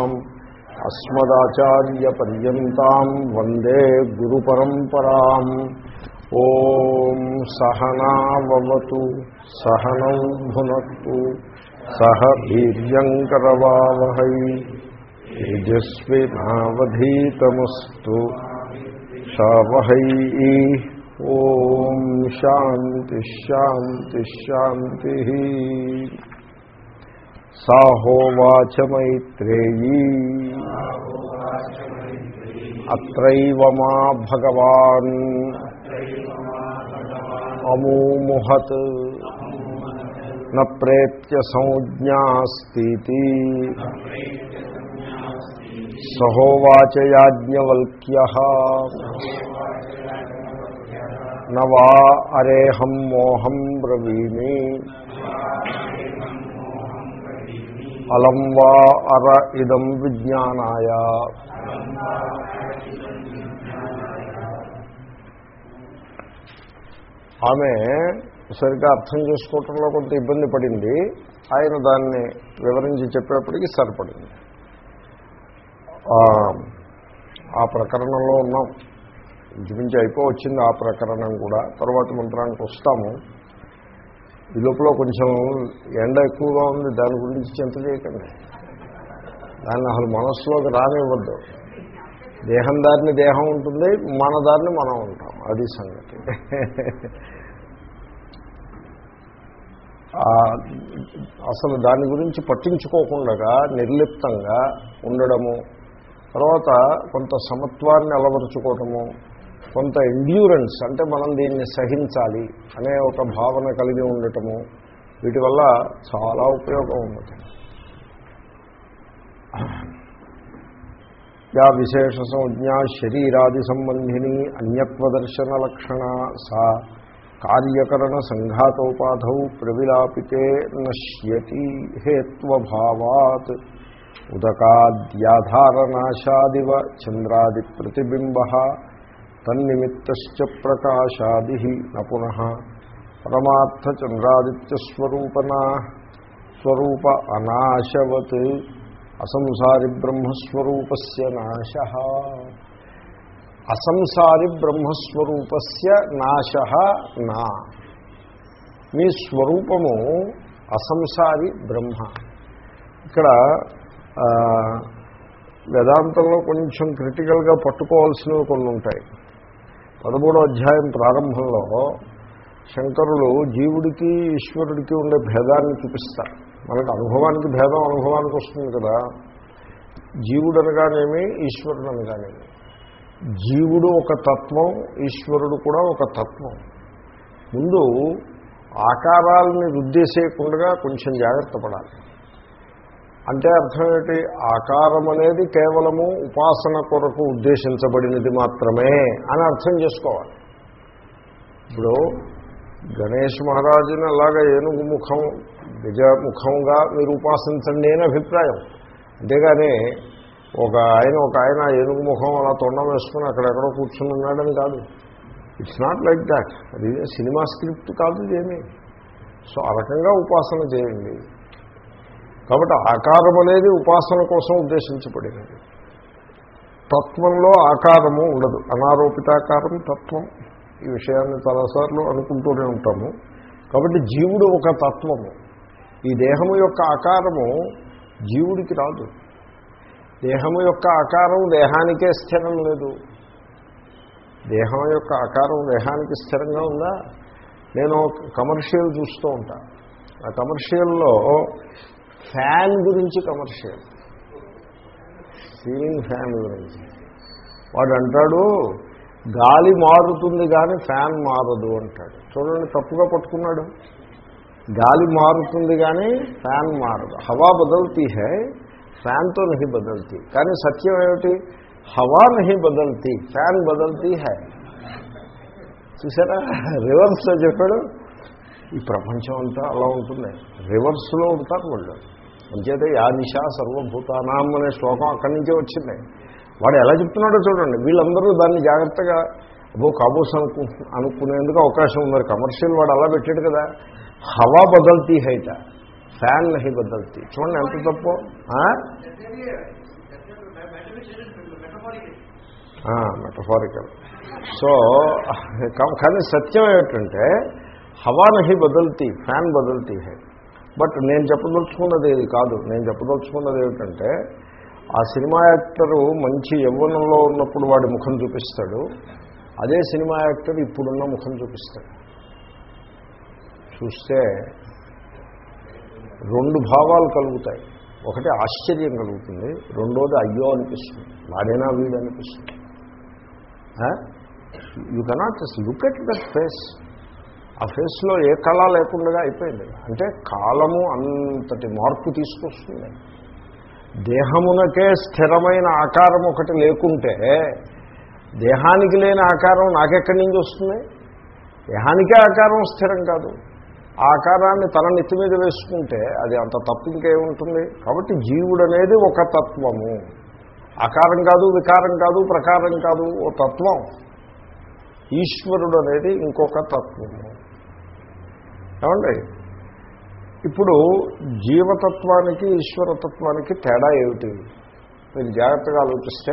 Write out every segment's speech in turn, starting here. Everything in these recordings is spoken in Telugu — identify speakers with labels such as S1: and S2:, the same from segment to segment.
S1: అస్మదాచార్యపర్యంతం వందే గురు పరంపరాం ఓం సహనావతు సహనం భునత్తు సహ వీర్యంకరవావహై. తేజస్వినావధీతమస్తు షావహై ఓం శాంతి శాంతి. శాంతి సాహోవాచ మైత్రేయీ అత్రైవ మా భగవాన్ అమూముహత్. న ప్రేత్య సంజ్ఞాస్తి సహోవాచ యాజ్ఞవల్క్య నవా అరేహం మోహం బ్రవీమి. అలం వా అర ఇదం విజ్ఞానాయ. ఆమె సరిగ్గా అర్థం చేసుకోవటంలో కొంత ఇబ్బంది పడింది. ఆయన దాన్ని వివరించి చెప్పేప్పటికీ సరిపడింది. ఆ ప్రకరణంలో ఉన్నాం. ఇంచుమించి అయిపోవచ్చింది ఆ ప్రకరణం కూడా. తర్వాత మంత్రానికి వస్తాము. ఈ లోపల కొంచెం ఎండ ఎక్కువగా ఉంది దాని గురించి చింత చేయకండి. దాన్ని అసలు మనస్సులోకి రానివ్వద్దు. దేహం దారిని దేహం ఉంటుంది మన దారిని మనం ఉంటాం. అది సంగతి. అసలు దాని గురించి పట్టించుకోకుండా నిర్లిప్తంగా ఉండడము తర్వాత కొంత సమత్వాన్ని అలవరుచుకోవటము కొంత ఎండ్యూరెన్స్ అంటే మనం దీన్ని సహించాలి అనే ఒక భావన కలిగి ఉండటము వీటి వల్ల చాలా ఉపయోగం ఉన్నది యా విశేష సంజ్ఞా శరీరాది సంబంధిని అన్యత్వదర్శన లక్షణ సా కార్యకరణ సంఘాతోపాధౌ ప్రవిలాపితే నశ్యతి హేత్వభావాత్. ఉదకాద్యాధారనాశాదివ చంద్రాది ప్రతిబింబ తన్నిమిత్త ప్రకాశాది నపున పరమార్థచంద్రాదిత్యస్వరూపనా స్వరూప అనాశవత్ అసంసారి బ్రహ్మస్వరూపస్ నాశ. అసంసారి బ్రహ్మస్వరూపస్ నాశ నా. మీ స్వరూపము అసంసారి బ్రహ్మ. ఇక్కడ వేదాంతంలో కొంచెం క్రిటికల్గా పట్టుకోవాల్సినవి కొన్ని ఉంటాయి పదమూడో అధ్యాయం ప్రారంభంలో శంకరులు జీవుడికి ఈశ్వరుడికి ఉండే భేదాన్ని చూపిస్తారు. మనకు అనుభవానికి భేదం అనుభవానికి వస్తుంది కదా. జీవుడు అనగానేమి ఈశ్వరుడు అనగానేమి జీవుడు ఒక తత్వం ఈశ్వరుడు కూడా ఒక తత్వం. ముందు ఆకారాలని రుద్దేసేయకుండా కొంచెం జాగ్రత్త పడాలి. అంటే అర్థం ఏంటి? ఆకారం అనేది కేవలము ఉపాసన కొరకు ఉద్దేశించబడినది మాత్రమే అని అర్థం చేసుకోవాలి. ఇప్పుడు గణేష్ మహారాజుని అలాగా ఏనుగు ముఖం గజముఖంగా మీరు ఉపాసించండి అని అభిప్రాయం. అంతేగాని ఒక ఆయన ఒక ఆయన ఏనుగు ముఖం అలా తొండం వేసుకుని అక్కడెక్కడో కూర్చుని ఉన్నాడని కాదు. ఇట్స్ నాట్ లైక్ దాట్ అది సినిమా స్క్రిప్ట్ కాదు ఇదేమీ సో ఆ రకంగా ఉపాసన చేయండి. కాబట్టి ఆకారం అనేది ఉపాసన కోసం ఉద్దేశించబడినది. తత్వంలో ఆకారము ఉండదు. అనారోపితాకారం తత్వం. ఈ విషయాన్ని చాలాసార్లు అనుకుంటూనే ఉంటాము. కాబట్టి జీవుడు ఒక తత్వము. ఈ దేహము యొక్క ఆకారము జీవుడికి రాదు. దేహము యొక్క ఆకారం దేహానికే స్థిరం లేదు. దేహం యొక్క ఆకారం దేహానికి స్థిరంగా ఉందా? నేను కమర్షియల్ చూస్తూ ఉంటా. ఆ కమర్షియల్లో ఫ్యాన్ గురించి కమర్షియల్. సీలింగ్ ఫ్యాన్ గురించి. వాడు అంటాడు గాలి మారుతుంది కానీ ఫ్యాన్ మారదు అంటాడు. చూడండి తప్పుగా పట్టుకున్నాడు. గాలి మారుతుంది కానీ ఫ్యాన్ మారదు. హవా బదల్తీ హై ఫ్యాన్తో నహి బదల్తీ. కానీ సత్యం ఏమిటి? హవా నహి బదల్తీ ఫ్యాన్ బదల్తీ హై. చూసారా? రివర్స్లో చెప్పాడు. ఈ ప్రపంచం అంతా అలా ఉంటుంది. రివర్స్లో ఉంటారు వాళ్ళు. అంచేతే యా నిషా సర్వభూతానాం అనే శ్లోకం అక్కడి నుంచే వచ్చింది. వాడు ఎలా చెప్తున్నాడో చూడండి. వీళ్ళందరూ దాన్ని జాగ్రత్తగా అబ్బో కాబోస్ అనుకు అనుకునేందుకు అవకాశం ఉన్నారు కమర్షియల్ వాడు అలా పెట్టాడు కదా. హవా బదల్తీ హైట ఫ్యాన్ నహి బదల్తీ. చూడండి ఎంత తప్పు. మెటఫారికల్ సో కానీ సత్యం ఏమిటంటే హవా నహి బదల్తీ ఫ్యాన్ బదల్తీ హై బట్ నేను చెప్పదలుచుకున్నది ఇది కాదు. నేను చెప్పదలుచుకున్నది ఏమిటంటే ఆ సినిమా యాక్టరు మంచి యవ్వనంలో ఉన్నప్పుడు వాడి ముఖం చూపిస్తాడు. అదే సినిమా యాక్టర్ ఇప్పుడున్న ముఖం చూపిస్తాడు. చూస్తే రెండు భావాలు కలుగుతాయి. ఒకటి ఆశ్చర్యం కలుగుతుంది రెండోది అయ్యో అనిపిస్తుంది. వాడేనా వీడు అనిపిస్తుంది you cannot look at that face ఆ ఫేస్లో ఏ కళ లేకుండా అయిపోయింది. అంటే కాలము అంతటి మార్పు తీసుకొస్తుంది. దేహమునకే స్థిరమైన ఆకారం ఒకటి లేకుంటే దేహానికి లేని ఆకారం నాకెక్కడి నుంచి వస్తుంది? దేహానికే ఆకారం స్థిరం కాదు. ఆకారాన్ని తన నెత్తి మీద వేసుకుంటే అది అంత తప్పు ఇంకేముంటుంది? కాబట్టి జీవుడు అనేది ఒక తత్వము. ఆకారం కాదు వికారం కాదు ప్రకారం కాదు ఓ తత్వం. ఈశ్వరుడు అనేది ఇంకొక తత్వము. ఏమండి? ఇప్పుడు జీవతత్వానికి ఈశ్వరతత్వానికి తేడా ఏమిటి? మీరు జాగ్రత్తగా ఆలోచిస్తే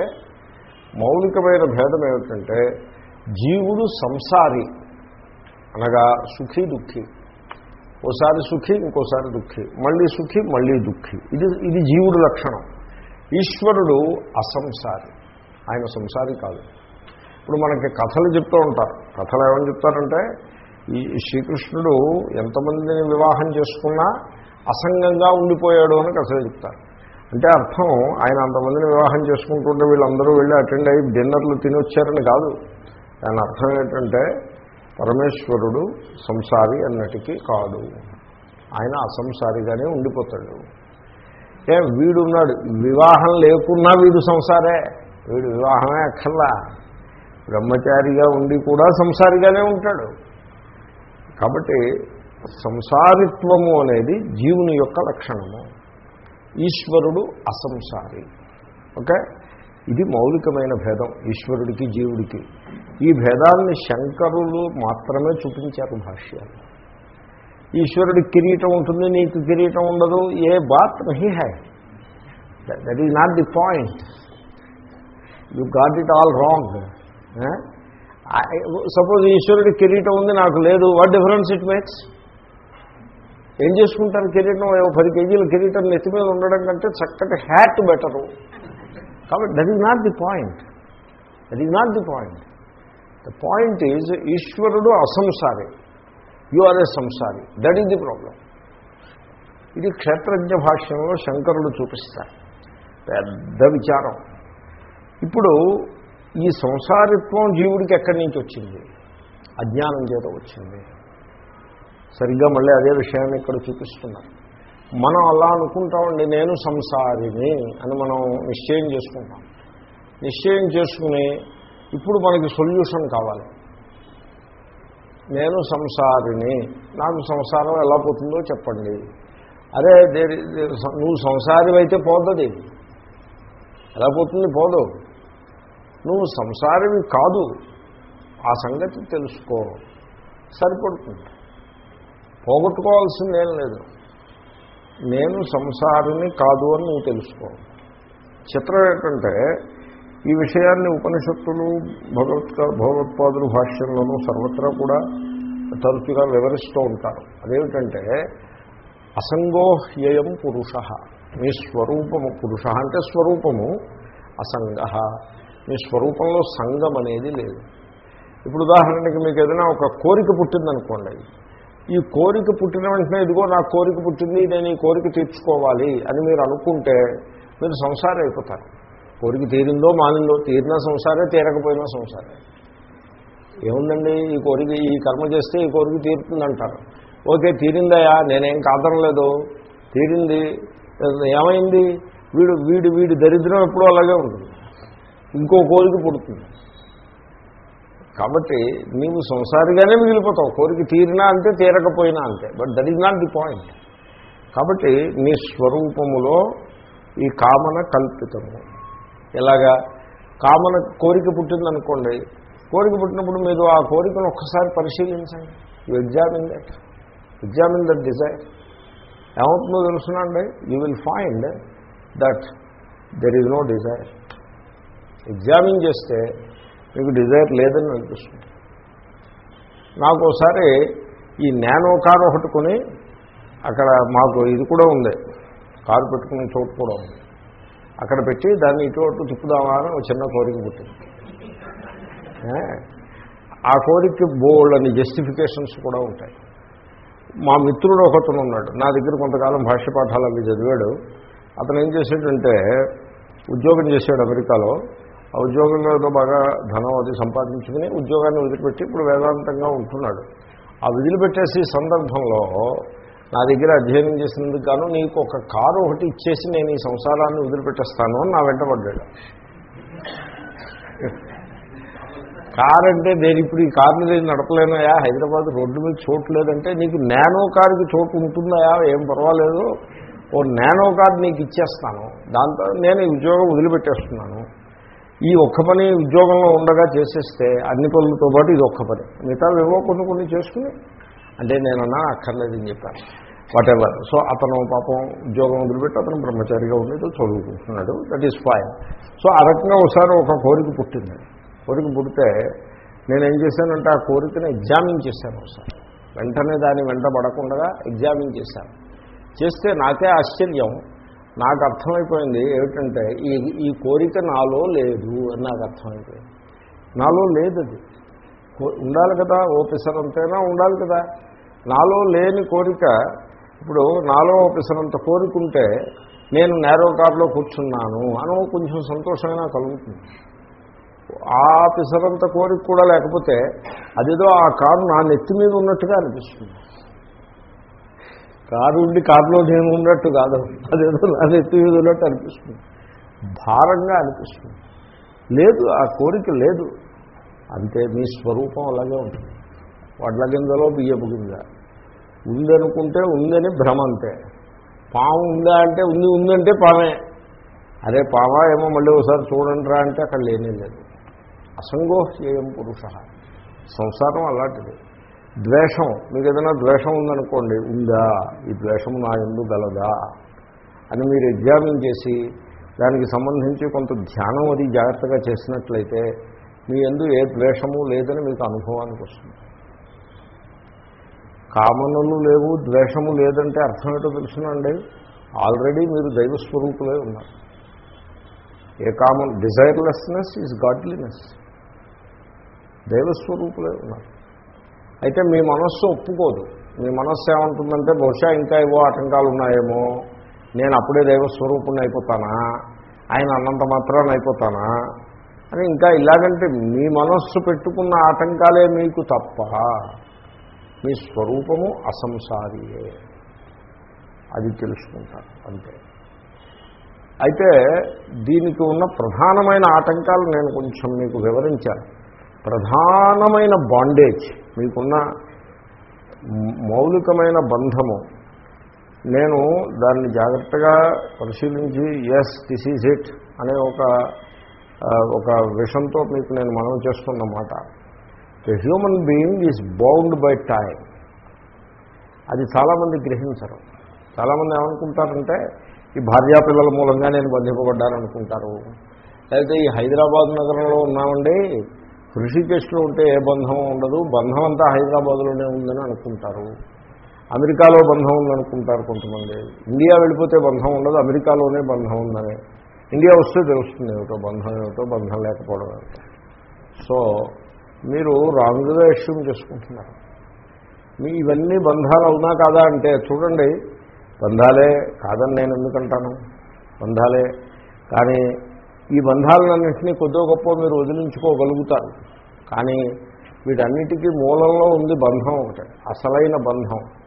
S1: మౌలికమైన భేదం ఏమిటంటే జీవుడు సంసారి అనగా సుఖీ దుఃఖి. ఓసారి సుఖి ఇంకోసారి దుఃఖి. మళ్ళీ సుఖి మళ్ళీ దుఃఖి. ఇది ఇది జీవుడు లక్షణం. ఈశ్వరుడు అసంసారి. ఆయన సంసారి కాదు. ఇప్పుడు మనకి కథలు చెప్తూ ఉంటారు. కథలు ఏమని చెప్తారంటే ఈ శ్రీకృష్ణుడు ఎంతమందిని వివాహం చేసుకున్నా అసంగంగా ఉండిపోయాడు అని కథలు చెప్తారు. అంటే అర్థం ఆయన అంతమందిని వివాహం చేసుకుంటుంటే వీళ్ళందరూ వెళ్ళి అటెండ్ అయ్యి డిన్నర్లు తినొచ్చారని కాదు. దాని అర్థం ఏంటంటే పరమేశ్వరుడు సంసారి అన్నటికీ కాదు. ఆయన అసంసారిగానే ఉండిపోతాడు. ఏ వీడున్నాడు. వివాహం లేకున్నా వీడు సంసారే. వీడు వివాహమే అక్కర్లా. బ్రహ్మచారిగా ఉండి కూడా సంసారిగానే ఉంటాడు. కాబట్టి సంసారిత్వము అనేది జీవుని యొక్క లక్షణము. ఈశ్వరుడు అసంసారి. ఓకే? ఇది మౌలికమైన భేదం ఈశ్వరుడికి జీవుడికి. ఈ భేదాన్ని శంకరులు మాత్రమే చూపించారు భాష్యాలు. ఈశ్వరుడికి కిరీటం ఉంటుంది నీకు కిరీటం ఉండదు ఏ బాత్ హీ high. That is not the point you got it all wrong suppose ఈశ్వరుడి కిరీటం ఉంది నాకు లేదు. వాట్ డిఫరెన్స్ ఇట్ మేక్స్ ఏం చేసుకుంటారు కిరీటం? ఏవో పది కేజీల కిరీటం నెత్తి మీద ఉండడం కంటే చక్కటి హ్యాట్ బెటరు కాబట్టి that is not the point that is not the point the point is ఈశ్వరుడు అసంసారి. యు ఆర్ ఏ సంసారి దట్ ఈజ్ ది ప్రాబ్లం ఇది క్షేత్రజ్ఞ భాష్యంలో శంకరుడు చూపిస్తారు. పెద్ద విచారం. ఇప్పుడు ఈ సంసారిత్వం జీవుడికి ఎక్కడి నుంచి వచ్చింది? అజ్ఞానం చేత వచ్చింది. సరిగ్గా మళ్ళీ అదే విషయాన్ని ఇక్కడ చూపిస్తున్నారు. మనం అలా అనుకుంటామండి నేను సంసారిని అని మనం నిశ్చయం చేసుకుంటాం. నిశ్చయం చేసుకుని ఇప్పుడు మనకి సొల్యూషన్ కావాలి. నేను సంసారిని నాకు సంసారం ఎలా పోతుందో చెప్పండి. అరే నువ్వు సంసారి అయితే పోతుంది ఎలా పోతుంది? పోదు. నువ్వు సంసారవి కాదు. ఆ సంగతి తెలుసుకో. సరిపడుతుంది. పోగొట్టుకోవాల్సిందేం లేదు. నేను సంసారిని కాదు అని నువ్వు తెలుసుకో. చిత్రం ఏంటంటే ఈ విషయాన్ని ఉపనిషత్తులు భగవత్ భగవత్పాదులు భాష్యంలోనూ సర్వత్రా కూడా తరచుగా వివరిస్తూ ఉంటారు. అదేమిటంటే అసంగోహ్యయం పురుష. మీ స్వరూపము పురుష అంటే స్వరూపము అసంగ. మీ స్వరూపంలో సంఘం అనేది లేదు. ఇప్పుడు ఉదాహరణకి మీకు ఏదైనా ఒక కోరిక పుట్టిందనుకోండి. ఈ కోరిక పుట్టిన వెంటనే ఇదిగో నా కోరిక పుట్టింది నేను ఈ కోరిక తీర్చుకోవాలి అని మీరు అనుకుంటే మీరు సంసారం అయిపోతారు. కోరిక తీరిందో మానిందో తీరినా సంసారే తీరకపోయినా సంసారే. ఏముందండి? ఈ కోరిక ఈ కర్మ చేస్తే ఈ కోరిక తీరుతుందంటారు. ఓకే తీరిందయా నేనేం లేదు. తీరింది. ఏమైంది? వీడు వీడు వీడి దరిద్రం ఎప్పుడూ అలాగే ఉంటుంది. ఇంకో కోరిక పుడుతుంది. కాబట్టి నీవు సంసారిగానే మిగిలిపోతావు. కోరిక తీరినా అంతే తీరకపోయినా అంతే. But that is not the point కాబట్టి నీ స్వరూపములో ఈ కామన కల్పితము. ఎలాగా? కామన కోరిక పుట్టిందనుకోండి. కోరిక పుట్టినప్పుడు మీరు ఆ కోరికను ఒక్కసారి పరిశీలించండి. You examine that examine that desire ఏమవుతుందో తెలుసునండి you will find that there is no desire examine చేస్తే మీకు డిజైర్ లేదని అనిపిస్తుంది. నాకు ఒకసారి ఈ నానో కార్ ఒకటి కొని అక్కడ మాకు ఇది కూడా ఉంది. కారు పెట్టుకునే చోటు కూడా ఉంది. అక్కడ పెట్టి దాన్ని ఇటు అటు తిప్పుదామా అని ఒక చిన్న కోరిక పుట్టింది. ఆ కోరిక బోల్డ్ అని జస్టిఫికేషన్స్ కూడా ఉంటాయి. మా మిత్రుడు ఒకతను ఉన్నాడు. నా దగ్గర కొంతకాలం భాష్య పాఠాలు అవి చదివాడు. అతను ఏం చేశాడంటే ఉద్యోగం చేశాడు అమెరికాలో. ఆ ఉద్యోగంలో ఏదో బాగా ధనం అది సంపాదించుకుని ఉద్యోగాన్ని వదిలిపెట్టి ఇప్పుడు వేదాంతంగా ఉంటున్నాడు. ఆ వదిలిపెట్టేసి సందర్భంలో నా దగ్గర అధ్యయనం చేసినందుకు గాను నీకు ఒక కారు ఒకటి ఇచ్చేసి నేను ఈ సంసారాన్ని వదిలిపెట్టేస్తాను అని నా వెంటబడ్డాడు కారు అంటే నేను ఇప్పుడు ఈ కారుని నేను నడపలేనయా హైదరాబాద్ రోడ్డు మీద చోటు లేదంటే నీకు నానో కార్కి చోటు ఉంటుందయా ఏం పర్వాలేదు. ఓ నానో కార్ నీకు ఇచ్చేస్తాను. దాంతో నేను ఈ ఉద్యోగం వదిలిపెట్టేస్తున్నాను. ఈ ఒక్క పని ఉద్యోగంలో ఉండగా చేసేస్తే అన్ని పనులతో పాటు ఇది ఒక్క పని. మిగతా ఏవో కొన్ని కొన్ని చేసుకుని అంటే నేనన్నా అక్కర్లేదని చెప్పాను. వాట్ ఎవర్ సో అతను పాపం ఉద్యోగం వదిలిపెట్టి అతను బ్రహ్మచారిగా ఉండేది చదువుకుంటున్నాడు. దట్ ఈస్ ఫైన్ సో ఆ రకంగా ఒకసారి ఒక కోరిక పుట్టింది. కోరిక పుడితే నేనేం చేశానంటే ఆ కోరికను ఎగ్జామిన్ చేశాను ఒకసారి. వెంటనే దాన్ని వెంట పడకుండా ఎగ్జామిన్ చేశాను. చేస్తే నాకే ఆశ్చర్యం. నాకు అర్థమైపోయింది ఏమిటంటే ఈ ఈ కోరిక నాలో లేదు అని నాకు అర్థమైపోయింది. నాలో లేదు అది. ఉండాలి కదా ఓ పిసరంతైనా ఉండాలి కదా. నాలో లేని కోరిక ఇప్పుడు నాలో ఓ కోరికుంటే ఉంటే నేను నేరో కారులో కూర్చున్నాను అని కొంచెం సంతోషమైనా కలుగుతుంది. ఆ పిసరంత కోరిక కూడా లేకపోతే అదేదో ఆ కారు నా నెత్తి మీద ఉన్నట్టుగా అనిపిస్తుంది. కారు ఉండి కారులో నేను ఉన్నట్టు కాదు. అదేదో నాది నెత్తి ఉన్నట్టు అనిపిస్తుంది. భారంగా అనిపిస్తుంది. లేదు ఆ కోరిక లేదు. అంతే మీ స్వరూపం అలాగే ఉంటుంది. వడ్ల గింజలో బియ్యపు గింజ. ఉందనుకుంటే ఉందని భ్రమ అంతే. పాము ఉందా అంటే ఉంది ఉందంటే పామే. అరే పామా ఏమో మళ్ళీ ఒకసారి చూడండి రా అంటే అక్కడ లేనే లేదు. అసంగోహ్యేయం పురుష. సంసారం అలాంటిది. ద్వేషం మీకు ఏదైనా ద్వేషం ఉందనుకోండి ఉందా? ఈ ద్వేషం నా ఎందు గలదా? అని మీరు ఎగ్జామిన్ చేసి దానికి సంబంధించి కొంత ధ్యానం అది జాగ్రత్తగా చేసినట్లయితే మీ ఎందు ఏ ద్వేషము లేదని మీకు అనుభవానికి వస్తుంది. కామనలు లేవు ద్వేషము లేదంటే అర్థం ఏంటో తెలుసునండి. ఆల్రెడీ మీరు దైవస్వరూపులే ఉన్నారు. A common desirelessness is godliness దైవస్వరూపులే ఉన్నారు. అయితే మీ మనస్సు ఒప్పుకోదు. మీ మనస్సు ఏమంటుందంటే బహుశా ఇంకా ఏవో ఆటంకాలు ఉన్నాయేమో. నేను అప్పుడే దైవస్వరూపుణ్ణి అయిపోతానా? ఆయన అన్నంత మాత్రాన్ని అయిపోతానా? అని ఇంకా ఇలాగంటే మీ మనస్సు పెట్టుకున్న ఆటంకాలే మీకు తప్ప మీ స్వరూపము అసంసారియే. అది తెలుసుకుంటారు అంతే. అయితే దీనికి ఉన్న ప్రధానమైన ఆటంకాలు నేను కొంచెం మీకు వివరించాను. ప్రధానమైన బాండేజ్ మీకున్న మౌలికమైన బంధము. నేను దాన్ని జాగ్రత్తగా పరిశీలించి ఎస్ దిస్ ఈజ్ ఇట్ అనే ఒక ఒక విషంతో మీకు నేను మనం చేస్తున్నమాట. The human being is bound by time అది చాలామంది గ్రహించరు. చాలామంది ఏమనుకుంటారంటే ఈ భార్యాపిల్లల మూలంగా నేను బంధింపబడ్డాననుకుంటారు. లేకపోతే ఈ హైదరాబాద్ నగరంలో ఉన్నామండి హృషికేశ్లో ఉంటే ఏ బంధం ఉండదు. బంధం అంతా హైదరాబాద్లోనే ఉందని అనుకుంటారు. అమెరికాలో బంధం ఉందనుకుంటారు కొంతమంది. ఇండియా వెళ్ళిపోతే బంధం ఉండదు. అమెరికాలోనే బంధం ఉందని. ఇండియా వస్తే తెలుస్తుంది ఏమిటో బంధం ఏమిటో బంధం లేకపోవడం ఏమిటో. సో మీరు రాంగ్గా ఇష్యూమ్ చేసుకుంటున్నారు. మీ ఇవన్నీ బంధాలు అవునా కాదా అంటే చూడండి బంధాలే కాదని నేను ఎందుకంటాను? బంధాలే. కానీ ఈ బంధాలన్నింటినీ కొద్దో గొప్ప మీరు వదిలించుకోగలుగుతారు. కానీ వీటన్నిటికీ మూలంలో ఉంది బంధం ఒకటి అసలైన బంధం.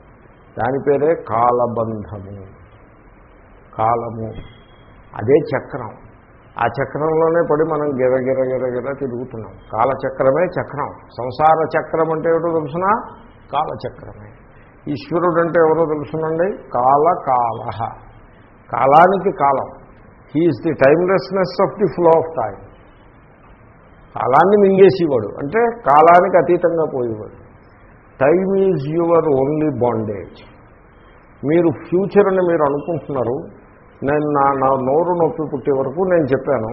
S1: దాని పేరే కాలబంధము. కాలము. అదే చక్రం. ఆ చక్రంలోనే పడి మనం గిర గిర గిర తిరుగుతున్నాం. కాలచక్రమే చక్రం. సంసార చక్రం అంటే ఏమిటో తెలుసునా? కాలచక్రమే. ఈశ్వరుడు అంటే ఎవరో తెలుసునండి? కాల కాల కాలానికి కాలం. He is the timelessness of the flow of time కాలాన్ని మింగేసేవాడు. అంటే కాలానికి అతీతంగా పోయేవాడు. Time is your only bondage మీరు ఫ్యూచర్ అని మీరు అనుకుంటున్నారు. నేను నా నా నోరు నొప్పి పుట్టే వరకు నేను చెప్పాను.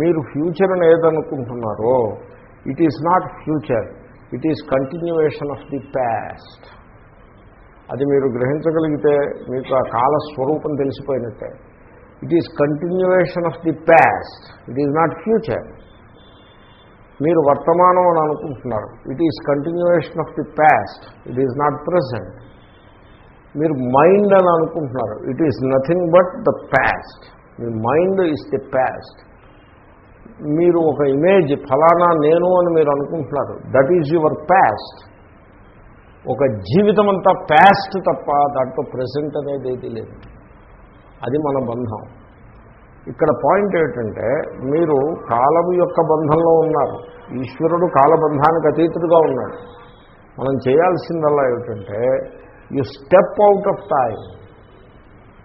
S1: మీరు ఫ్యూచర్ అని ఏదనుకుంటున్నారో it is not future it is continuation of the past అది మీరు గ్రహించగలిగితే మీకు ఆ కాల స్వరూపం తెలిసిపోయినట్టే. It is continuation of the past it is not future మీరు వర్తమానం అని అనుకుంటున్నారు. It is continuation of the past it is not present మీరు మైండ్ అని అనుకుంటున్నారు. It is nothing but the past me mind is the past మీరు ఒక ఇమేజ్ ఫలానా నేను అని మీరు అనుకుంటున్నారు. దట్ ఈజ్ యువర్ ప్యాస్ట్ ఒక జీవితం అంతా ప్యాస్ట్ తప్ప దాంట్లో ప్రజెంట్ అనేది ఏది లేదు. అది మన బంధం. ఇక్కడ పాయింట్ ఏమిటంటే మీరు కాలం యొక్క బంధంలో ఉన్నారు. ఈశ్వరుడు కాలబంధానికి అతీతుడుగా ఉన్నాడు. మనం చేయాల్సిందల్లా ఏమిటంటే you step out of time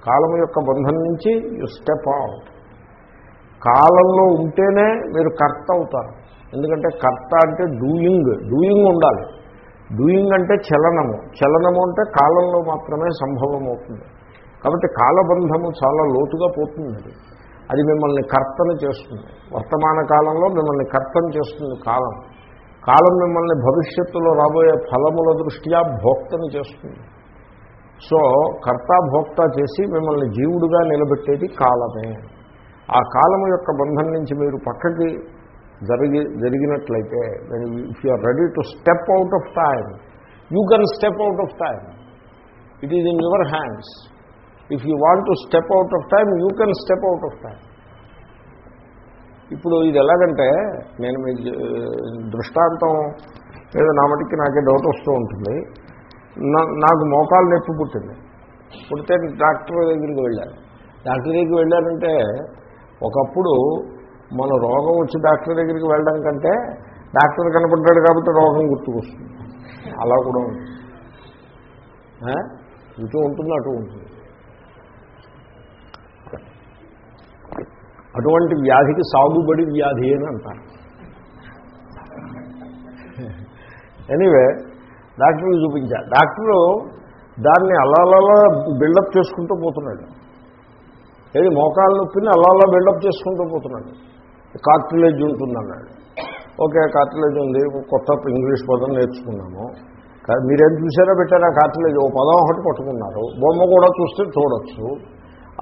S1: కాలం యొక్క బంధం నుంచి యు స్టెప్ అవుట్ కాలంలో ఉంటేనే మీరు కర్త అవుతారు. ఎందుకంటే కర్త అంటే డూయింగ్ డూయింగ్ ఉండాలి. డూయింగ్ అంటే చలనము. చలనము అంటే కాలంలో మాత్రమే సంభవం అవుతుంది కాబట్టి కాలబంధము చాలా లోతుగా పోతుంది అది. మిమ్మల్ని కర్తన చేస్తుంది. వర్తమాన కాలంలో మిమ్మల్ని కర్తన చేస్తుంది కాలం. కాలం మిమ్మల్ని భవిష్యత్తులో రాబోయే ఫలముల దృష్ట్యా భోక్తను చేస్తుంది. సో కర్త భోక్త చేసి మిమ్మల్ని జీవుడుగా నిలబెట్టేది కాలమే. ఆ కాలం యొక్క బంధం నుంచి మీరు పక్కకి జరిగి జరిగినట్లయితే if you are ready to step out of time you can step out of time it is in your hands if you want to step out of time you can step out of time ఇప్పుడు ఇది ఎలాగంటే నేను మీ దృష్టాంతం ఏదో నా మటుకి నాకే డౌట్ వస్తూ ఉంటుంది. నా- నాకు మోకాలు నొప్పి పుట్టింది. పుడితే డాక్టర్ దగ్గరికి వెళ్ళాను. డాక్టర్ దగ్గరికి వెళ్ళారంటే ఒకప్పుడు మన రోగం వచ్చి డాక్టర్ దగ్గరికి వెళ్ళడం కంటే డాక్టర్ కనపడ్డాడు కాబట్టి రోగం గుర్తుకొస్తుంది. అలా కూడా ఉంది. ఇటు ఉంటుంది అటు ఉంటుంది. అటువంటి వ్యాధికి సాగుబడి వ్యాధి అని అంటారు. ఎనీవే డాక్టర్కి చూపించా. డాక్టరు దాన్ని అలా బిల్డప్ చేసుకుంటూ పోతున్నాడు. ఏది మోకాళ్ళ నొప్పిని అలా బిల్డప్ చేసుకుంటూ పోతున్నాడు. కార్టిలేజ్ ఉంటుందన్నాడు. ఓకే కార్టిలేజ్ ఉంది కొత్త ఇంగ్లీష్ పదం నేర్చుకున్నాము. మీరేం చూసారా పెట్టారా కార్టిలేజ్? ఓ పదం ఒకటి పట్టుకున్నారు. బొమ్మ కూడా చూస్తే చూడొచ్చు.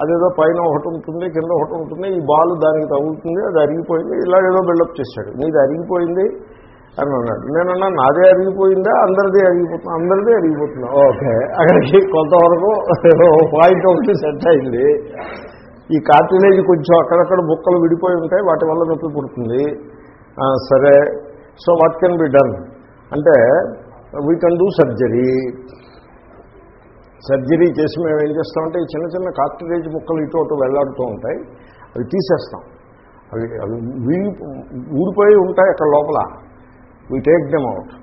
S1: అదేదో పైన ఒకటి ఉంటుంది కింద ఒకటి ఉంటుంది ఈ బాల్ దానికి తగులుతుంది అది అరిగిపోయింది ఇలా ఏదో బిల్డప్ చేశాడు. నీది అరిగిపోయింది అని అన్నాడు. నేనన్నా నాదే అరిగిపోయిందా? అందరిది అరిగిపోతుంది అందరిదే అరిగిపోతుంది ఓకే అక్కడికి కొంతవరకు పాయింట్ ఒకటి సెట్ అయింది. ఈ కార్టిలేజ్ కొంచెం అక్కడక్కడ బుక్కలు విడిపోయి ఉంటాయి వాటి వల్ల నొప్పి పుడుతుంది. సరే so what can be done అంటే we can do surgery surgery చేసి మేము ఏం చేస్తామంటే ఈ చిన్న చిన్న కార్టిలేజ్ ముక్కలు ఇటు అటు వెళ్ళాడుతూ ఉంటాయి అవి తీసేస్తాం. అవి అవి వీడి ఊడిపోయి ఉంటాయి అక్కడ లోపల. వీ టేక్ దెమ్ అవుట్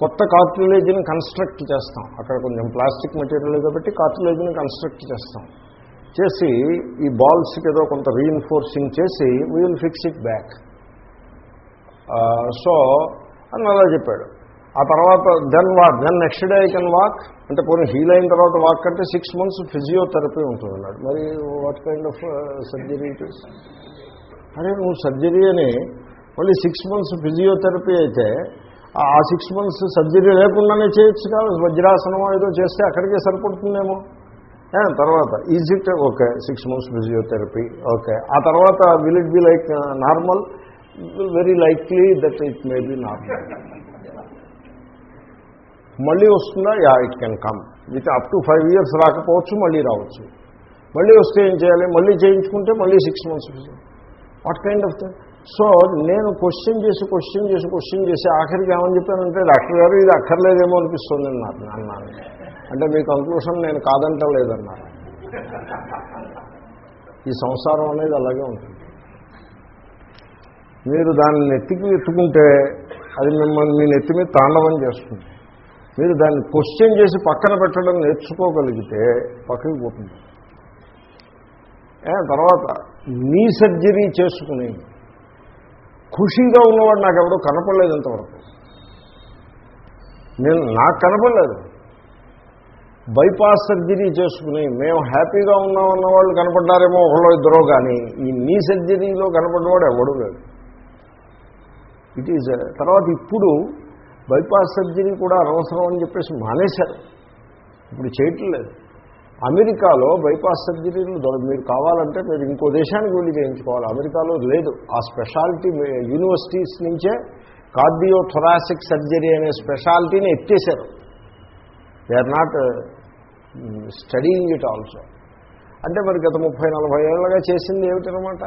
S1: కొత్త కార్టిలేజ్ని కన్స్ట్రక్ట్ చేస్తాం. అక్కడ కొంచెం ప్లాస్టిక్ మెటీరియల్ కాబట్టి కార్టిలేజ్ని కన్స్ట్రక్ట్ చేస్తాం. చేసి ఈ బాల్స్కి ఏదో కొంత రీఇన్ఫోర్సింగ్ చేసి we will fix it back so అని అలా చెప్పాడు. ఆ తర్వాత then walk then next day I can walk అంటే పోనీ హీల్ అయిన తర్వాత వాక్ అంటే సిక్స్ మంత్స్ ఫిజియోథెరపీ ఉంటుంది అన్నాడు మరి what kind of surgery it అరే నువ్వు సర్జరీ అని మళ్ళీ సిక్స్ మంత్స్ ఫిజియోథెరపీ అయితే ఆ సిక్స్ మంత్స్ సర్జరీ లేకుండానే చేయొచ్చు కాదు. వజ్రాసనం ఏదో చేస్తే అక్కడికే సరిపడుతుందేమో. తర్వాత is it okay six months physiotherapy okay ఆ తర్వాత will it be like normal very likely that it may be normal మళ్ళీ వస్తుందా? Yeah it can come with up to five years రాకపోవచ్చు మళ్ళీ రావచ్చు. మళ్ళీ వస్తే ఏం చేయాలి? మళ్ళీ చేయించుకుంటే మళ్ళీ six months what kind of thing so నేను క్వశ్చన్ చేసి క్వశ్చన్ చేసి క్వశ్చన్ చేసి ఆఖరికి ఏమని చెప్పానంటే డాక్టర్ గారు ఇది అక్కర్లేదేమో అనిపిస్తుంది నాకు అన్నాను. అంటే మీ కంక్లూషన్ నేను కాదంటలేదన్నారు. ఈ సంసారం అనేది అలాగే ఉంటుంది. మీరు దాన్ని నెత్తికి ఎత్తుకుంటే అది మిమ్మల్ని మీ నెత్తి మీద తాండవం చేస్తుంది. మీరు దాన్ని క్వశ్చన్ చేసి పక్కన పెట్టడం నేర్చుకోగలిగితే పక్కకి పోతుంది. తర్వాత నీ సర్జరీ చేసుకుని ఖుషీగా ఉన్నవాడు నాకు ఎవడో కనపడలేదు ఇంతవరకు. నేను నాకు కనపడలేదు. బైపాస్ సర్జరీ చేసుకుని మేము హ్యాపీగా ఉన్నామన్న వాళ్ళు కనపడ్డారేమో ఒకళ్ళు ఇద్దరో కానీ ఈ నీ సర్జరీలో కనపడినవాడు ఎవడూ లేదు ఇట్ ఈజ్ తర్వాత ఇప్పుడు బైపాస్ సర్జరీ కూడా అనవసరం అని చెప్పేసి మానేశారు. ఇప్పుడు చేయట్లేదు అమెరికాలో బైపాస్ సర్జరీలు మీరు కావాలంటే మీరు ఇంకో దేశానికి వెళ్ళి చేయించుకోవాలి. అమెరికాలో లేదు. ఆ స్పెషాలిటీ యూనివర్సిటీస్ నుంచే కార్డియో థొరాసిక్ సర్జరీ అనే స్పెషాలిటీని ఎత్తేసారు they are not studying it also అంటే మరి గత ముప్పై నలభై ఏళ్ళగా చేసింది ఏమిటనమాట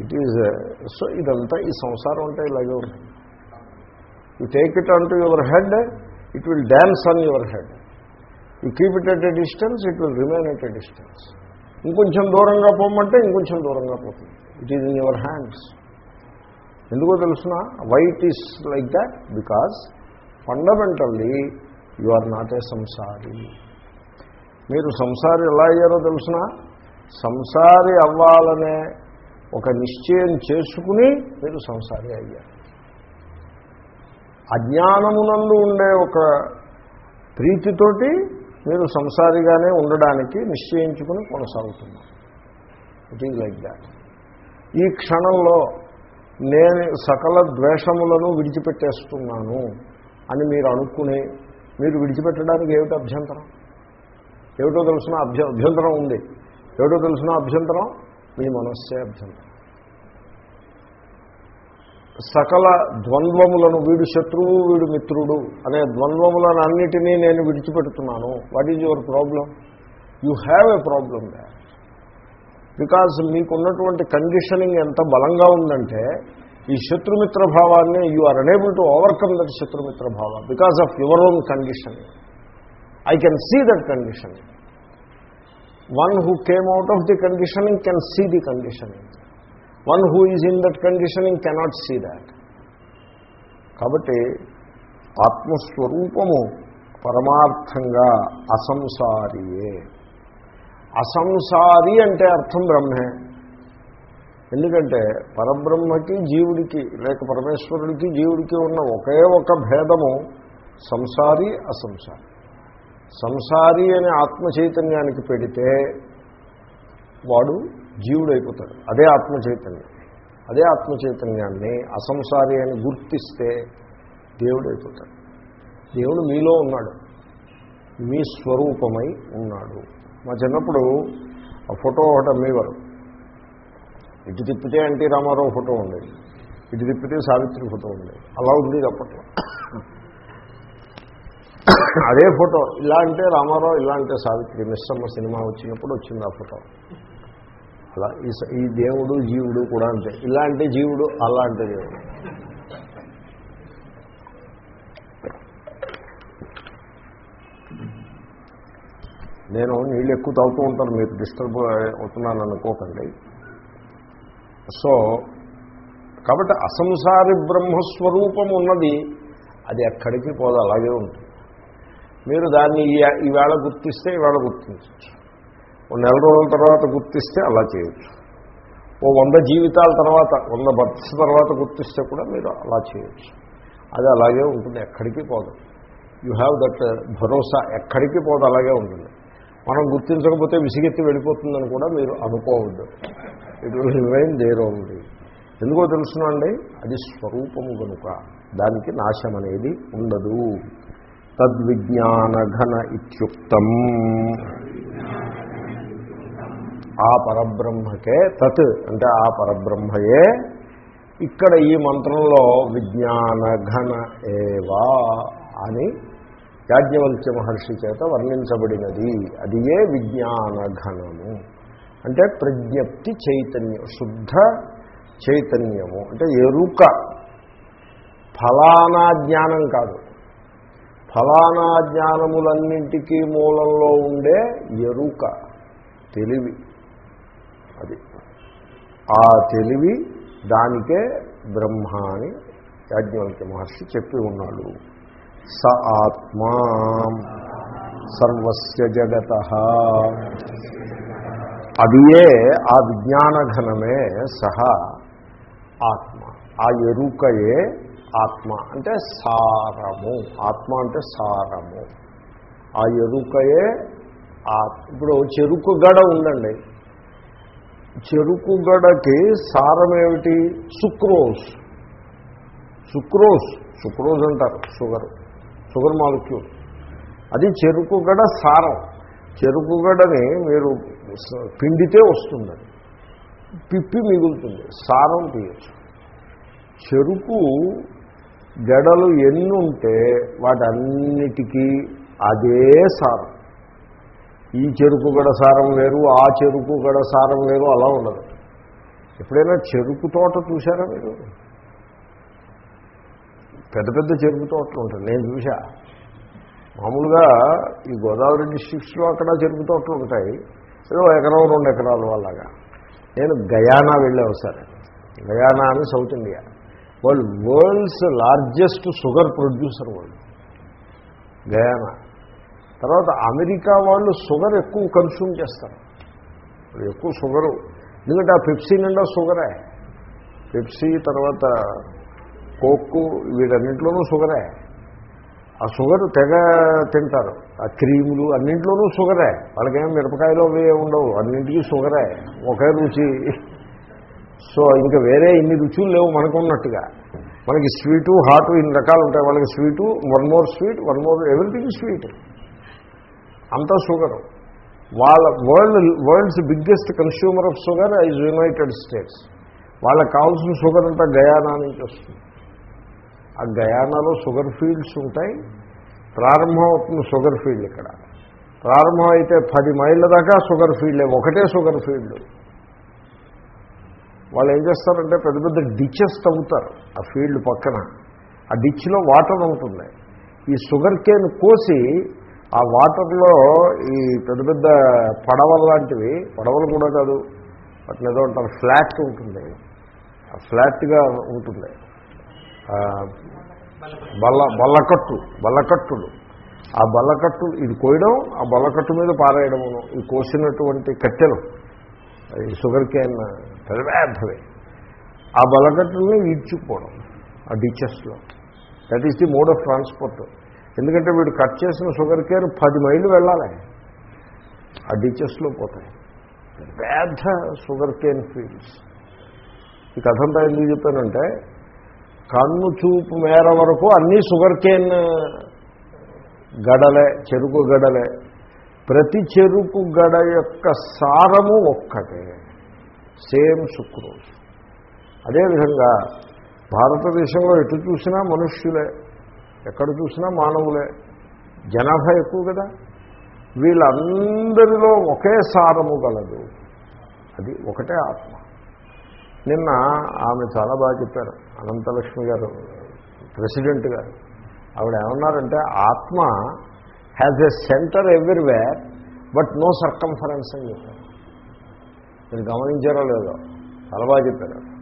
S1: ఇట్ ఈజ్ సో ఇదంతా ఈ సంసారం అంటే ఇలాగే ఉంటుంది. You take it on to your head it will dance on your head you keep it at a distance it will remain at a distance ఇంకొంచెం దూరంగా పోమంటే ఇంకొంచెం దూరంగా పోతుంది. It is in your hands ఎందుకో తెలుసిన? Why it is like that because fundamentally you are not a సంసారి మీరు సంసారి ఎలా అయ్యారో తెలుసిన? సంసారి అవ్వాలనే ఒక నిశ్చయం చేసుకుని మీరు సంసారి అయ్యారు. అజ్ఞానమునందు ఉండే ఒక ప్రీతితోటి మీరు సంసారిగానే ఉండడానికి నిశ్చయించుకుని కొనసాగుతున్నారు. ఇట్ ఈజ్ లైక్ దాట్ ఈ క్షణంలో నేను సకల ద్వేషములను విడిచిపెట్టేస్తున్నాను అని మీరు అనుకుని మీరు విడిచిపెట్టడానికి ఏమిటి అభ్యంతరం? ఏమిటో తెలిసిన అభ్య అభ్యంతరం ఉంది. ఏమిటో తెలిసిన అభ్యంతరం? మీ మనస్సే అభ్యంతరం. సకల ద్వంద్వములను వీడు శత్రువు వీడు మిత్రుడు అనే ద్వంద్వములను అన్నిటినీ నేను విడిచిపెడుతున్నాను. What is your problem you have a problem they because మీకున్నటువంటి కండిషనింగ్ ఎంత బలంగా ఉందంటే ఈ శత్రుమిత్ర భావాన్ని you are unable to overcome that శత్రుమిత్ర భావ because of your own conditioning I can see that conditioning one who came out of the conditioning can see the conditioning one who is in that conditioning cannot see that. కాబట్టి ఆత్మస్వరూపము పరమార్థంగా అసంసారియే. అసంసారి అంటే అర్థం బ్రహ్మే. ఎందుకంటే పరబ్రహ్మకి జీవుడికి లేక పరమేశ్వరుడికి జీవుడికి ఉన్న ఒకే ఒక భేదము సంసారి అసంసారి. సంసారి అనే ఆత్మ చైతన్యానికి పెడితే వాడు జీవుడైపోతాడు. అదే ఆత్మ చైతన్యం అదే ఆత్మ చైతన్యాన్ని అసంసారి అని గుర్తిస్తే దేవుడు అయిపోతాడు దేవుడు మీలో ఉన్నాడు. మీ స్వరూపమై ఉన్నాడు. మా చిన్నప్పుడు ఆ ఫోటో ఒకటి అమ్మేవారు. ఇటు తిప్పితే ఎన్టీ రామారావు ఫోటో ఉండేది. ఇటు తిప్పితే సావిత్రి ఫోటో ఉండేది. అలా ఉండేది అప్పట్లో. అదే ఫోటో. ఇలా అంటే రామారావు ఇలా అంటే సావిత్రి మిస్సమ్మ సినిమా వచ్చినప్పుడు వచ్చింది ఆ ఫోటో. అలా ఈ స- ఈ దేవుడు జీవుడు కూడా అంతే. ఇలాంటి జీవుడు అలాంటి దేవుడు. నేను నీళ్ళు ఎక్కువ తాగుతూ ఉంటాను మీరు డిస్టర్బ్ అవుతున్నాను అనుకోకండి. సో కాబట్టి అసంసారి బ్రహ్మస్వరూపం ఉన్నది అది ఎక్కడికి పోదు అలాగే ఉంటుంది. మీరు దాన్ని ఈవేళ గుర్తిస్తే ఈవేళ గుర్తించవచ్చు. ఓ నెల రోజుల తర్వాత గుర్తిస్తే అలా చేయొచ్చు. ఓ వంద జీవితాల తర్వాత వంద బర్త్స్ తర్వాత గుర్తిస్తే కూడా మీరు అలా చేయొచ్చు. అది అలాగే ఉంటుంది ఎక్కడికి పోదు. యూ హ్యావ్ దట్ భరోసా ఎక్కడికి పోదు అలాగే ఉంటుంది. మనం గుర్తించకపోతే విసిగెత్తి వెళ్ళిపోతుందని కూడా మీరు అనుకోవద్దు. It will remain there only ఎందుకో తెలుసునండి అది స్వరూపము కనుక దానికి నాశం అనేది ఉండదు. తద్విజ్ఞానఘన ఇత్యుక్తం. ఆ పరబ్రహ్మకే తత్ అంటే ఆ పరబ్రహ్మయే. ఇక్కడ ఈ మంత్రంలో విజ్ఞానఘన ఏవా అని యాజ్ఞవల్క్య మహర్షి చేత వర్ణించబడినది. అది ఏ విజ్ఞానఘనము అంటే ప్రజ్ఞప్తి చైతన్యం శుద్ధ చైతన్యము. అంటే ఎరుక. ఫలానా జ్ఞానం కాదు. ఫలానా జ్ఞానములన్నింటికీ మూలంలో ఉండే ఎరుక తెలివి. అది. ఆ తెలివి దానికే బ్రహ్మ అని యాజ్ఞవల్క్య మహర్షి చెప్పి ఉన్నాడు. స ఆత్మా సర్వస్య జగత. అదియే ఆ విజ్ఞానఘనమే సహ ఆత్మ. ఆ ఎరుకయే ఆత్మ. అంటే సారము. ఆత్మ అంటే సారము. ఆ ఎరుకయే ఆ ఇప్పుడు చెరుకు గడ ఉందండి. చెరుకు గడకి సారం ఏమిటి సుక్రోజ్. సుక్రోజ్. సుక్రోజ్ అంటారు షుగర్. Sugar molecule. అది చెరుకు గడ సారం. చెరుకు గడని మీరు పిండితే వస్తుంది. పిప్పి మిగులుతుంది. సారం తీయచ్చు. చెరుకు గడలు ఎన్ని ఉంటే వాటన్నిటికీ అదే సారం. ఈ చెరుకు గడ సారం వేరు ఆ చెరుకు గడ సారం వేరు అలా ఉండదు. ఎప్పుడైనా చెరుకు తోట చూశారా మీరు? పెద్ద పెద్ద చెరుకు తోటలు ఉంటాయి. నేను చూశా. మామూలుగా ఈ గోదావరి డిస్టిక్స్లో అక్కడ చెరుకు తోటలు ఉంటాయి. ఏదో ఎకరం రెండు ఎకరాలు అలాగా. నేను గయానా వెళ్ళే ఒకసారి. గయానా అని సౌత్ ఇండియా. వాళ్ళు వరల్డ్స్ లార్జెస్ట్ షుగర్ ప్రొడ్యూసర్ వాళ్ళు. గయానా. తర్వాత అమెరికా వాళ్ళు షుగర్ ఎక్కువ కన్స్యూమ్ చేస్తారు. ఎక్కువ షుగరు. ఎందుకంటే ఆ పెప్సీ నిండా షుగరే. పెప్సీ తర్వాత కోక్కు వీటన్నింటిలోనూ షుగరే. ఆ షుగర్ తెగ తింటారు. ఆ క్రీములు అన్నింటిలోనూ షుగరే. వాళ్ళకేం మిరపకాయలు అవి ఉండవు. అన్నింటికీ షుగరే. ఒకే రుచి. సో ఇంకా వేరే ఇన్ని రుచులు లేవు మనకున్నట్టుగా. మనకి స్వీటు హాటు ఇన్ని రకాలు ఉంటాయి. వాళ్ళకి sweet one more sweet one more everything sweet. అంతా షుగర్. వాళ్ళ world world's biggest consumer of sugar is United States. వాళ్ళకి కావాల్సిన షుగర్ అంతా గయానా నుంచి వస్తుంది. ఆ గయానాలో షుగర్ ఫీల్డ్స్ ఉంటాయి. ప్రారంభం అవుతుంది షుగర్ ఫీల్డ్ ఇక్కడ. ప్రారంభం అయితే పది మైళ్ళ దాకా షుగర్ ఫీల్డే ఒకటే షుగర్ ఫీల్డ్. వాళ్ళు ఏం చేస్తారంటే పెద్ద పెద్ద డిచెస్ తవ్వుతారు ఆ ఫీల్డ్ పక్కన. ఆ డిచ్లో వాటర్ ఉంటుంది. ఈ షుగర్ కేన్ కోసి ఆ వాటర్లో ఈ పెద్ద పెద్ద పడవలు లాంటివి పడవలు కూడా కాదు వాటిని ఏదో అంటారు ఫ్లాట్ ఉంటుంది. ఫ్లాట్గా ఉంటుంది. బల్ల బల్లకట్టు బల్లకట్టులు. ఆ బల్లకట్టు ఇది కోయడం ఆ బల్లకట్టు మీద పారేయడమును. ఈ కోసినటువంటి కట్టెలు. ఈ షుగర్ కేన్ పెద్ద పెద్దవి. ఆ బల్లకట్టుల్ని ఈడ్చుకుపోవడం ఆ డిచెస్లో that is the mode of transport ఎందుకంటే వీడు కట్ చేసిన షుగర్ కేన్ పది మైళ్ళు వెళ్ళాలి. ఆ డిచెస్లో పోతాయి. పెద్ద షుగర్ కేన్ ఫీల్డ్స్. ఈ కథ అంతా ఎందుకు చెప్పానంటే కన్ను చూపు మేర వరకు అన్నీ షుగర్ కేన్ గడలే చెరుకు గడలే. ప్రతి చెరుకు గడ యొక్క సారము ఒక్కటే. సేమ్ సుక్రోజ్ అదేవిధంగా భారతదేశంలో ఎటు చూసినా మనుష్యులే. ఎక్కడ చూసినా మానవులే. జనాభా ఎక్కువ కదా. వీళ్ళందరిలో ఒకే సారము గలదు. అది ఒకటే ఆత్మ. నిన్న ఆమె చాలా బాగా చెప్పారు. అనంతలక్ష్మి గారు ప్రెసిడెంట్ గారు. ఆవిడ ఏమన్నారంటే ఆత్మ has a centre everywhere but no circumference అని చెప్పారు. మీరు గమనించారో లేదో? చాలా బాగా చెప్పారు.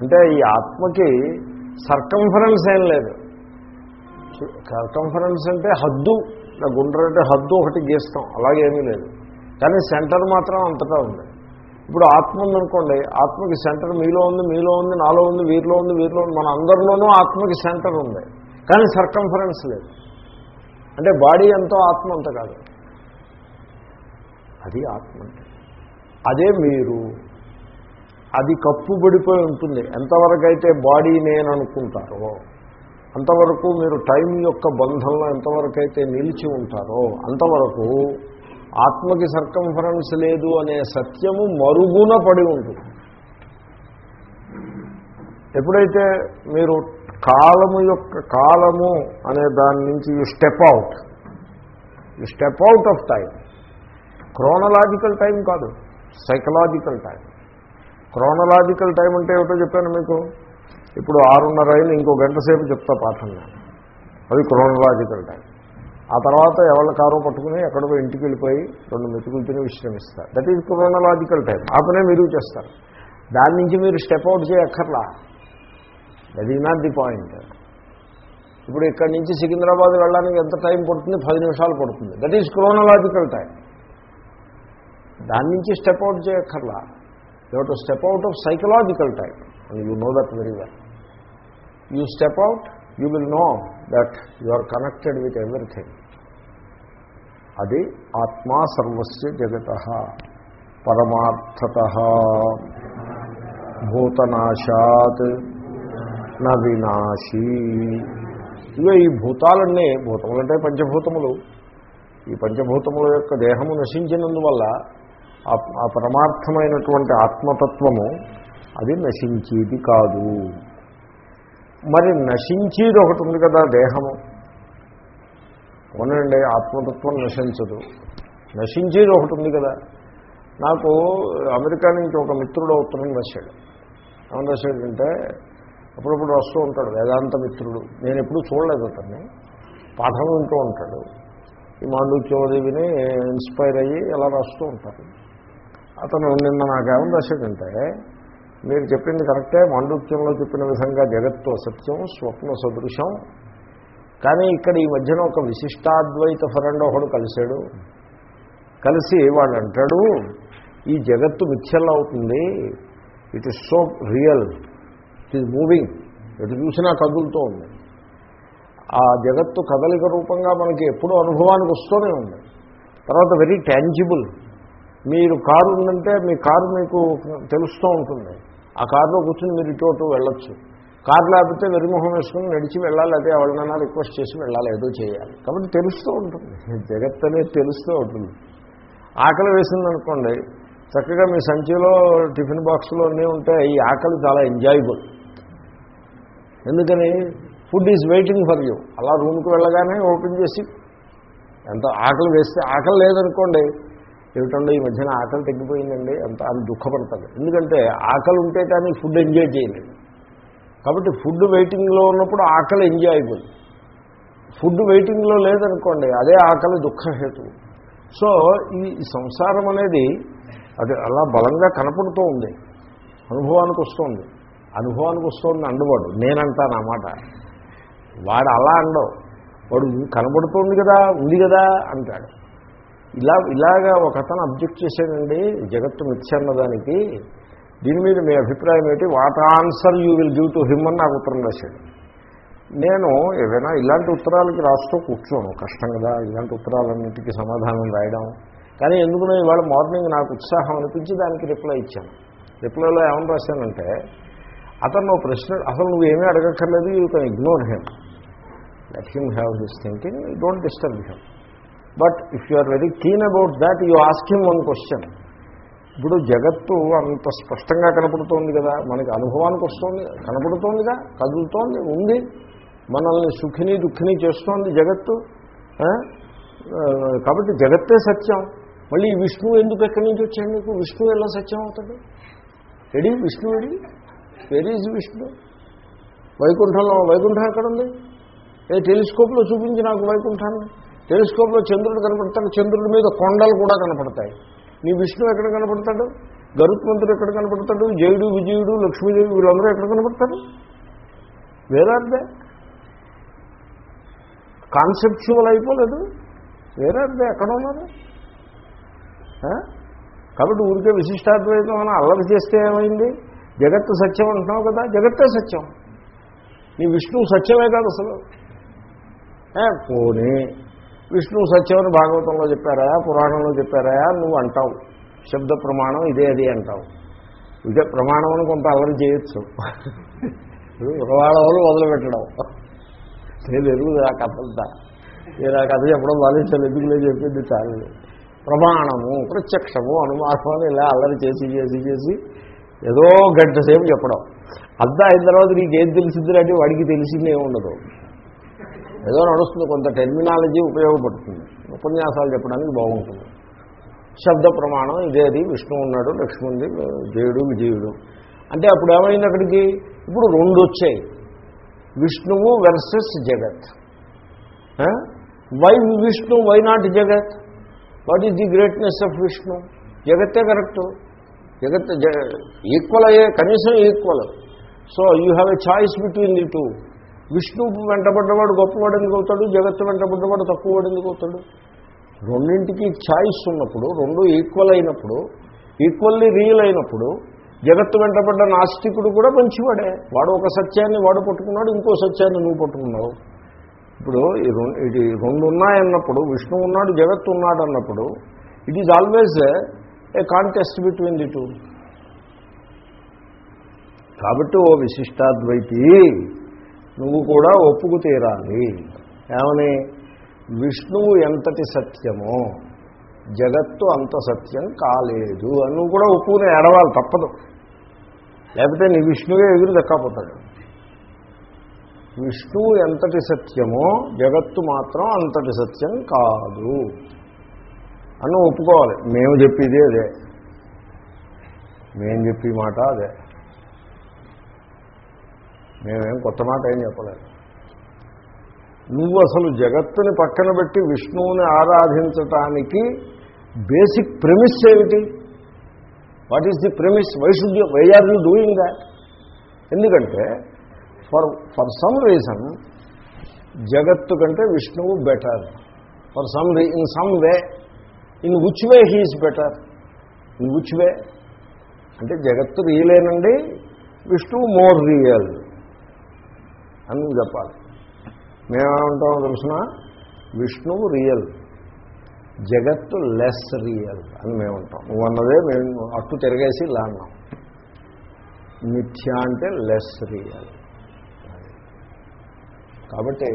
S1: అంటే ఈ ఆత్మకి సర్కంఫరెన్స్ ఏం లేదు. సర్కంఫరెన్స్ అంటే హద్దు. గుండ్ర అంటే హద్దు ఒకటి గీస్తాం. అలాగేమీ లేదు. కానీ సెంటర్ మాత్రం అంతటా ఉంది. ఇప్పుడు ఆత్మ ఉందనుకోండి ఆత్మకి సెంటర్ మీలో ఉంది మీలో ఉంది నాలో ఉంది వీరిలో ఉంది వీరిలో ఉంది మన అందరిలోనూ ఆత్మకి సెంటర్ ఉంది. కానీ సర్కంఫరెన్స్ లేదు. అంటే బాడీ ఎంతో ఆత్మ అంత కాదు. అది ఆత్మ అంటే. అదే మీరు. అది కప్పుబడిపోయి ఉంటుంది. ఎంతవరకు అయితే బాడీ నేను అనుకుంటారో అంతవరకు మీరు టైం యొక్క బంధంలో ఎంతవరకు అయితే నిలిచి ఉంటారో అంతవరకు ఆత్మకి సర్కంఫరెన్స్ లేదు అనే సత్యము మరుగున పడి ఉంటుంది. ఎప్పుడైతే మీరు కాలము యొక్క కాలము అనే దాని నుంచి you step out you step out of time chronological time కాదు సైకలాజికల్ టైం క్రోనలాజికల్ టైం అంటే ఏమిటో చెప్పాను మీకు? ఇప్పుడు ఆరున్నర అయింది ఇంకో గంట సేపు చెప్తా పాఠం నేను. అది క్రోనలాజికల్ టైం. ఆ తర్వాత ఎవరి కారో పట్టుకుని ఎక్కడికో ఇంటికి వెళ్ళిపోయి రెండు మెతుకులు తిని విశ్రమిస్తారు. That is chronological time. ఆ పనే మీరు చేస్తారు. దాని నుంచి మీరు step out చేయక్కర్లా. That is not the point ఇప్పుడు ఇక్కడి నుంచి సికింద్రాబాద్ వెళ్ళడానికి ఎంత టైం పడుతుంది? పది నిమిషాలు పడుతుంది. That is chronological time. దాని నుంచి step out చేయక్కర్లా. You to step out of psychological time and you know that very well you step out you will know that you are connected with everything అది ఆత్మా సర్వస్య జగత పరమార్థత. భూతనాశాత్ న వినాశీ. ఇవే ఈ భూతాలన్నీ భూతములు అంటే పంచభూతములు. ఈ పంచభూతముల యొక్క దేహము నశించినందువల్ల ఆ పరమార్థమైనటువంటి ఆత్మతత్వము అది నశించేది కాదు. మరి నశించేది ఒకటి ఉంది కదా దేహము. అవునండి ఆత్మతత్వం నశించదు. నశించేది ఒకటి ఉంది కదా. నాకు అమెరికా నుంచి ఒక మిత్రుడు ఉత్తరం రాశాడు. ఏమని రాశాడంటే అప్పుడప్పుడు వస్తూ ఉంటాడు వేదాంత మిత్రుడు. నేను ఎప్పుడూ చూడలేదు అతన్ని. పాఠం వింటూ ఉంటాడు. ఈ మాండూక్యోదేవిని ఇన్స్పైర్ అయ్యి ఎలా రాస్తూ ఉంటారు అతను నిన్న నాకేమని రాశాడంటే మీరు చెప్పింది కరెక్టే మాండూక్యంలో చెప్పిన విధంగా జగత్తు సత్యం స్వప్న సదృశం. కానీ ఇక్కడ ఈ మధ్యన ఒక విశిష్టాద్వైత ఫరెండ్ ఒకడు కలిశాడు. కలిసి వాడు అంటాడు ఈ జగత్తు మిథ్యల్ అవుతుంది. It is so real it is moving ఎటు చూసినా కదులుతూ ఉంది. ఆ జగత్తు కదలిక రూపంగా మనకి ఎప్పుడూ అనుభవానికి వస్తూనే ఉంది. తర్వాత వెరీ ట్యాంజిబుల్ మీరు కారు ఉందంటే మీ కారు మీకు తెలుస్తూ ఉంటుంది. ఆ కారులో కూర్చుని మీరు ఇటు అటు వెళ్ళొచ్చు. కారు లేకపోతే వెరిమొహం వేసుకుని నడిచి వెళ్ళాలి అదే ఎవరినైనా రిక్వెస్ట్ చేసి వెళ్ళాలి ఏదో చేయాలి. కాబట్టి తెలుస్తూ ఉంటుంది. జగత్ అనేది తెలుస్తూ ఉంటుంది. ఆకలి వేసిందనుకోండి చక్కగా మీ సంచిలో టిఫిన్ బాక్స్లో అన్నీ ఉంటే ఈ ఆకలి చాలా ఎంజాయబుల్ ఎందుకని? Food is waiting for you అలా రూమ్కి వెళ్ళగానే ఓపెన్ చేసి ఎంత ఆకలి వేస్తే ఆకలి లేదనుకోండి ఏమిటండి ఈ మధ్యన ఆకలి తగ్గిపోయిందండి అంత అది దుఃఖపడతాడు ఎందుకంటే ఆకలి ఉంటే కానీ ఫుడ్ ఎంజాయ్ చేయలేదు కాబట్టి ఫుడ్ వెయిటింగ్లో ఉన్నప్పుడు ఆకలి ఎంజాయ్ అయిపోయింది ఫుడ్ వెయిటింగ్లో లేదనుకోండి అదే ఆకలి దుఃఖహేతు. సో ఈ సంసారం అనేది అది అలా బలంగా కనపడుతూ ఉంది. అనుభవానికి వస్తుంది. అనుభవానికి వస్తుంది అండవాడు. నేనంటాను అన్నమాట వాడు అలా అండవు. వాడు కనబడుతుంది కదా ఉంది కదా అంటాడు. ఇలా ఇలాగా ఒక అతను అబ్జెక్ట్ చేశాడండి జగత్తు మిథ్య అన్నదానికి దీని మీద మీ అభిప్రాయం ఏంటి? What answer you will give to him అని నాకు ఉత్తరం రాశాడు. నేను ఏదైనా ఇలాంటి ఉత్తరాలకి రాస్తూ కూర్చోను. కష్టం కదా ఇలాంటి ఉత్తరాలన్నింటికి సమాధానం రాయడం. కానీ ఎందుకునో ఇవాళ మార్నింగ్ నాకు ఉత్సాహం అనిపించి దానికి రిప్లై ఇచ్చాను. రిప్లైలో ఏమని రాశానంటే అతను ప్రశ్న అసలు నువ్వేమీ అడగక్కర్లేదు you can ignore him let him have his thinking don't disturb him but if you are very keen about that you ask one question ఇప్పుడు జగత్తు అంత స్పష్టంగా కనపడుతోంది కదా. మనకి అనుభవానికి వస్తుంది కనపడుతోందిగా కదులుతోంది ఉంది. మనల్ని సుఖిని దుఃఖిని చేస్తోంది జగత్తు. కాబట్టి జగత్తే సత్యం. మళ్ళీ విష్ణువు ఎందుకు ఎక్కడి నుంచి వచ్చాడు నీకు? విష్ణువు ఎలా సత్యం అవుతాడు? ఎడి విష్ణు ఎడి? వెరీ ఈజ్ విష్ణు వైకుంఠంలో వైకుంఠం ఎక్కడుంది? ఏ టెలిస్కోప్లో చూపించి నాకు వైకుంఠాన్ని. టెలిస్కోప్లో చంద్రుడు కనపడతాడు చంద్రుడి మీద కొండలు కూడా కనపడతాయి. నీ విష్ణు ఎక్కడ కనపడతాడు? గరుత్మంతుడు ఎక్కడ కనపడతాడు? జయుడు విజయుడు లక్ష్మీదేవి వీళ్ళందరూ ఎక్కడ కనపడతారు? వేరాదే కాన్సెప్చువల్ అయిపోలేదు. వేరాదే ఎక్కడ ఉన్నారు? కాబట్టి ఊరికే విశిష్టాద్వైతం అని అల్లరి చేస్తే ఏమైంది? జగత్తు సత్యం అంటున్నావు కదా జగత్తే సత్యం. నీ విష్ణువు సత్యమే కాదు అసలు. ఏ, పోనీ. విష్ణువు సత్యమని భాగవతంలో చెప్పారా? పురాణంలో చెప్పారా? నువ్వు అంటావు. శబ్ద ప్రమాణం ఇదే అది అంటావు. ఇదే ప్రమాణం అని కొంత అల్లరి చేయొచ్చు. పురాణంలో వదిలిపెట్టడం నేను ఎరుగుదు ఆ కథంతా? నేను ఆ కథ చెప్పడం బాధించాలి ఎందుకులే చెప్పింది చాలు ప్రమాణము ప్రత్యక్షము అనుమానం ఇలా అల్లరి చేసి చేసి చేసి ఏదో గంట సేపు చెప్పడం. అంతా అయిన తర్వాత నీకేం తెలిసిందంటే వాడికి తెలిసిందే ఉండదు ఏదో నడుస్తుంది కొంత టెర్మినాలజీ ఉపయోగపడుతుంది. ఉపన్యాసాలు చెప్పడానికి బాగుంటుంది. శబ్ద ప్రమాణం ఇదేది విష్ణు ఉన్నాడు లక్ష్మణుడి జయుడు విజయుడు. అంటే అప్పుడు ఏమైంది అక్కడికి? ఇప్పుడు రెండు వచ్చాయి. విష్ణువు వెర్సెస్ జగత్. వై విష్ణు వై నాట్ జగత్? What is the greatness of Vishnu? జగత్తే correct జగత్ ఈక్వల్ అయ్యే కనీసం equal so you have a choice between the two Vishnu వెంటబడ్డవాడు గొప్పవాడు ఎందుకు అవుతాడు? జగత్తు వెంటబడ్డవాడు తక్కువవాడు ఎందుకు అవుతాడు? రెండింటికి ఛాయిస్ ఉన్నప్పుడు రెండు ఈక్వల్ అయినప్పుడు ఈక్వల్లీ రియల్ అయినప్పుడు జగత్తు వెంటబడ్డ నాస్తికుడు కూడా మంచివాడే. వాడు ఒక సత్యాన్ని వాడు పట్టుకున్నాడు ఇంకో సత్యాన్ని నువ్వు పట్టుకున్నావు. ఇప్పుడు ఈ రెండు ఇది రెండు ఉన్నాయన్నప్పుడు విష్ణు ఉన్నాడు జగత్తు ఉన్నాడు అన్నప్పుడు it is always a contest between the two కాబట్టి ఓ విశిష్టాద్వైతి నువ్వు కూడా ఒప్పుకు తీరాలి. ఏమని? విష్ణువు ఎంతటి సత్యమో జగత్తు అంత సత్యం కాలేదు అని నువ్వు కూడా ఒప్పుకుని ఏడవాలి తప్పదు. లేకపోతే నీ విష్ణువే ఎదురు దక్కపోతాడు. విష్ణువు ఎంతటి సత్యమో జగత్తు మాత్రం అంతటి సత్యం కాదు అని ఒప్పుకోవాలి. మేము చెప్పేది అదే. మేము చెప్పే మాట అదే. మేమేం కొత్త మాట ఏం చెప్పలేదు. నువ్వు అసలు జగత్తుని పక్కన పెట్టి విష్ణువుని ఆరాధించటానికి బేసిక్ ప్రెమిస్ ఏమిటి? What is the premise why should you why are you doing that ఎందుకంటే ఫర్ ఫర్ సమ్ రీజన్ జగత్తు కంటే విష్ణువు better for some re in some way in which way he is better in which way అంటే జగత్తు రియలేనండి విష్ణువు మోర్ రియల్ అని నువ్వు చెప్పాలి. మేమేమంటామో తెలుసిన విష్ణువు రియల్. జగత్తు లెస్ రియల్ అని మేమంటాం. నువ్వు అన్నదే మేము అట్టు తిరగేసి ఇలా అన్నాం. మిథ్య అంటే లెస్ రియల్. కాబట్టి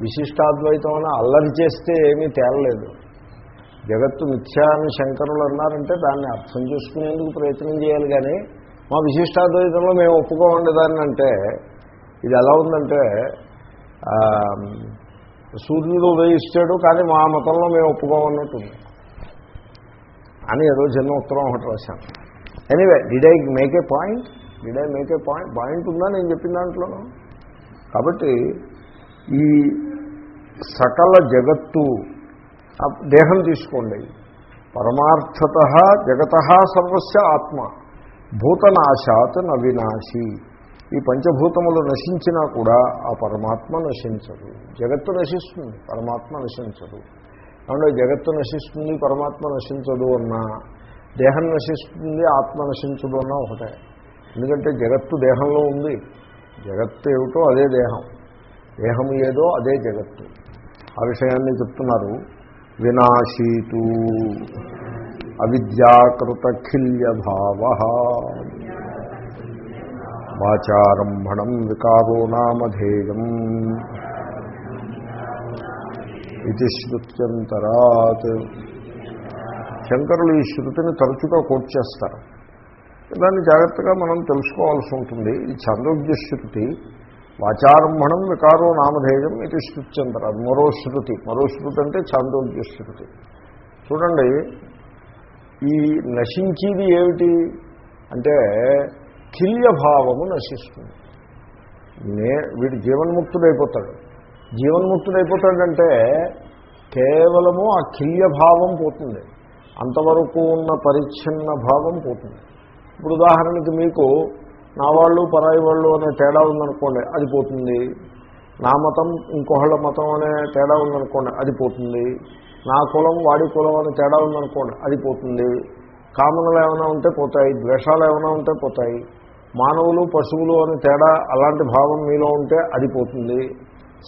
S1: విశిష్టాద్వైతం అని అల్లరి చేస్తే ఏమీ తేలలేదు. జగత్తు మిథ్యా అని శంకరులు అన్నారంటే దాన్ని అర్థం చేసుకునేందుకు ప్రయత్నం చేయాలి కానీ మా విశిష్టాద్వైతంలో మేము ఒప్పుకోండి దాన్ని అంటే ఇది ఎలా ఉందంటే సూర్యుడు ఉదయిస్తాడు కానీ మా మతంలో మేము ఒప్పుకోమన్నట్టు అని ఏదో చిన్న ఉత్తరం ఒకటి రాశాను. Anyway did I make a point did I make a point point ఉందా? నేను చెప్పిన దాంట్లో? కాబట్టి ఈ సకల జగత్తు దేహం తీసుకోండి. పరమార్థత జగత సర్వస్య ఆత్మ. భూతనాశాత్ నవినాశి. ఈ పంచభూతములు నశించినా కూడా ఆ పరమాత్మ నశించదు. జగత్తు నశిస్తుంది పరమాత్మ నశించదు. అంటే జగత్తు నశిస్తుంది పరమాత్మ నశించదు అన్నా దేహం నశిస్తుంది ఆత్మ నశించదు అన్నా ఒకటే. ఎందుకంటే జగత్తు దేహంలో ఉంది. జగత్తు ఏమిటో అదే దేహం. దేహం ఏదో అదే జగత్తు. ఆ విషయాన్ని చెప్తున్నారు. వినాశీతు అవిద్యాకృత ఖిల్యభావ వాచారంభణం వికారో నామధేయం ఇది శృత్యంతరాత్. శంకరులు ఈ శృతిని తరచుగా కోట్ చేస్తారు. దాన్ని జాగ్రత్తగా మనం తెలుసుకోవాల్సి ఉంటుంది. ఈ చాందోగ్య శృతి వాచారంభణం వికారో నామధేయం ఇది శృత్యంతరాత్ మరో శృతి. మరో శృతి అంటే చాందోగ్య శృతి. చూడండి ఈ నశించేది ఏమిటి? అంటే కిల్యభావము నశిస్తుంది. నే వీడు జీవన్ముక్తుడైపోతాడు. జీవన్ముక్తుడైపోతాడంటే కేవలము ఆ కిల్యభావం పోతుంది. అంతవరకు ఉన్న పరిచ్ఛిన్న భావం పోతుంది. ఇప్పుడు ఉదాహరణకి మీకు నా వాళ్ళు పరాయి వాళ్ళు అనే తేడా ఉందనుకోండి అది పోతుంది. నా మతం ఇంకొకళ్ళ మతం అనే తేడా ఉందనుకోండి అది పోతుంది. నా కులం వాడి కులం అనే తేడా ఉందనుకోండి అది పోతుంది. కామనలు ఏమైనా ఉంటే పోతాయి ద్వేషాలు ఏమైనా ఉంటే పోతాయి. మానవులు పశువులు అని తేడా అలాంటి భావం మీలో ఉంటే అది పోతుంది.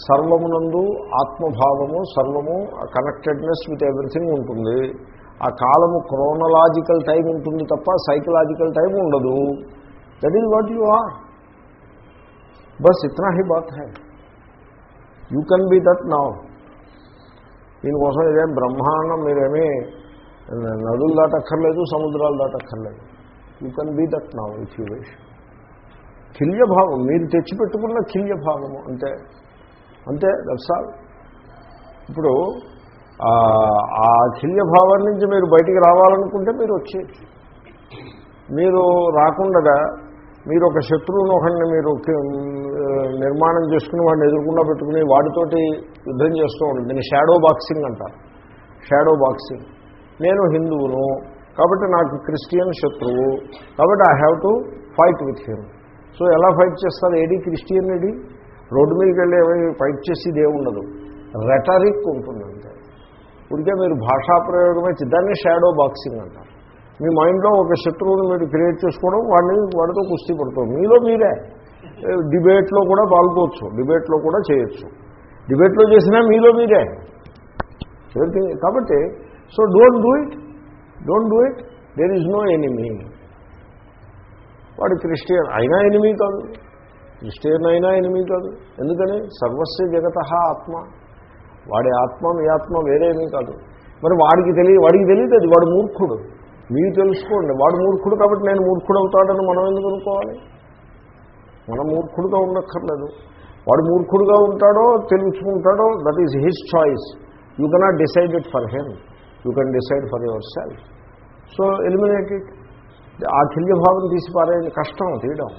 S1: సర్వమునందు ఆత్మభావము సర్వము కనెక్టెడ్నెస్ విత్ ఎవ్రీథింగ్ ఉంటుంది. ఆ కాలము క్రోనలాజికల్ టైం ఉంటుంది తప్ప సైకలాజికల్ టైం ఉండదు. That is what you are bus ఇతనా హీ బాత్ high? You can be that now దీనికోసం ఇదేం బ్రహ్మాండం మీరేమీ నదులు దాటక్కర్లేదు సముద్రాలు దాటక్కర్లేదు. You can be that now if you wish కిల్యభావం మీరు తెచ్చిపెట్టుకున్న కిల్యభావము అంతే అంతే దట్స్ ఇప్పుడు ఆ కిల్యభావం నుంచి మీరు బయటికి రావాలనుకుంటే మీరు వచ్చేయచ్చు. మీరు రాకుండా మీరు ఒక శత్రువును ఒకరిని మీరు నిర్మాణం చేసుకుని వాడిని ఎదుర్కొండా పెట్టుకుని వాడితోటి యుద్ధం చేస్తూ ఉంటుంది దీన్ని షాడో బాక్సింగ్ అంటారు. షాడో బాక్సింగ్ నేను హిందువును కాబట్టి నాకు క్రిస్టియన్ శత్రువు కాబట్టి I have to fight with him so ఎలా ఫైట్ చేస్తారు? ఏది క్రిస్టియన్ ఏది రోడ్డు మీదకి వెళ్ళి ఫైట్ చేసేది ఏముండదు రెటరిక్ ఉంటుంది అంతే. ఉడికే మీరు భాషా ప్రయోగమే దాన్ని షాడో బాక్సింగ్ అంటారు. మీ మైండ్లో ఒక శత్రువుని మీరు క్రియేట్ చేసుకోవడం వాడిని వాడితో కుస్తీ పడుతుంది మీలో మీరే. డిబేట్లో కూడా పాల్గొచ్చు. డిబేట్లో కూడా చేయొచ్చు. డిబేట్లో చేసినా మీలో మీరే. కాబట్టి so don't do it. Don't do it. There is no enemy. వాడు క్రిస్టియన్. అయినా ఎనిమీ కాదు. క్రిస్టియన్ అయినా ఎనిమీ కాదు. ఎందుకని? సర్వస్వ జగత ఆత్మ. వాడి ఆత్మ మీ ఆత్మ వేరేమీ కాదు. మరి వాడికి తెలియ వాడికి తెలియదు అది. వాడు మూర్ఖుడు. మీరు తెలుసుకోండి. వాడు మూర్ఖుడు కాబట్టి నేను మూర్ఖుడు అవుతాడని మనం ఎందుకు అనుకోవాలి? మనం మూర్ఖుడుగా ఉండక్కర్లేదు. వాడు మూర్ఖుడుగా ఉంటాడో తెలుసుకుంటాడో that is his choice you cannot decide it for him you can decide for yourself so eliminate it ఆ కిల్యభావం తీసి పారేయండి కష్టం తీయడం.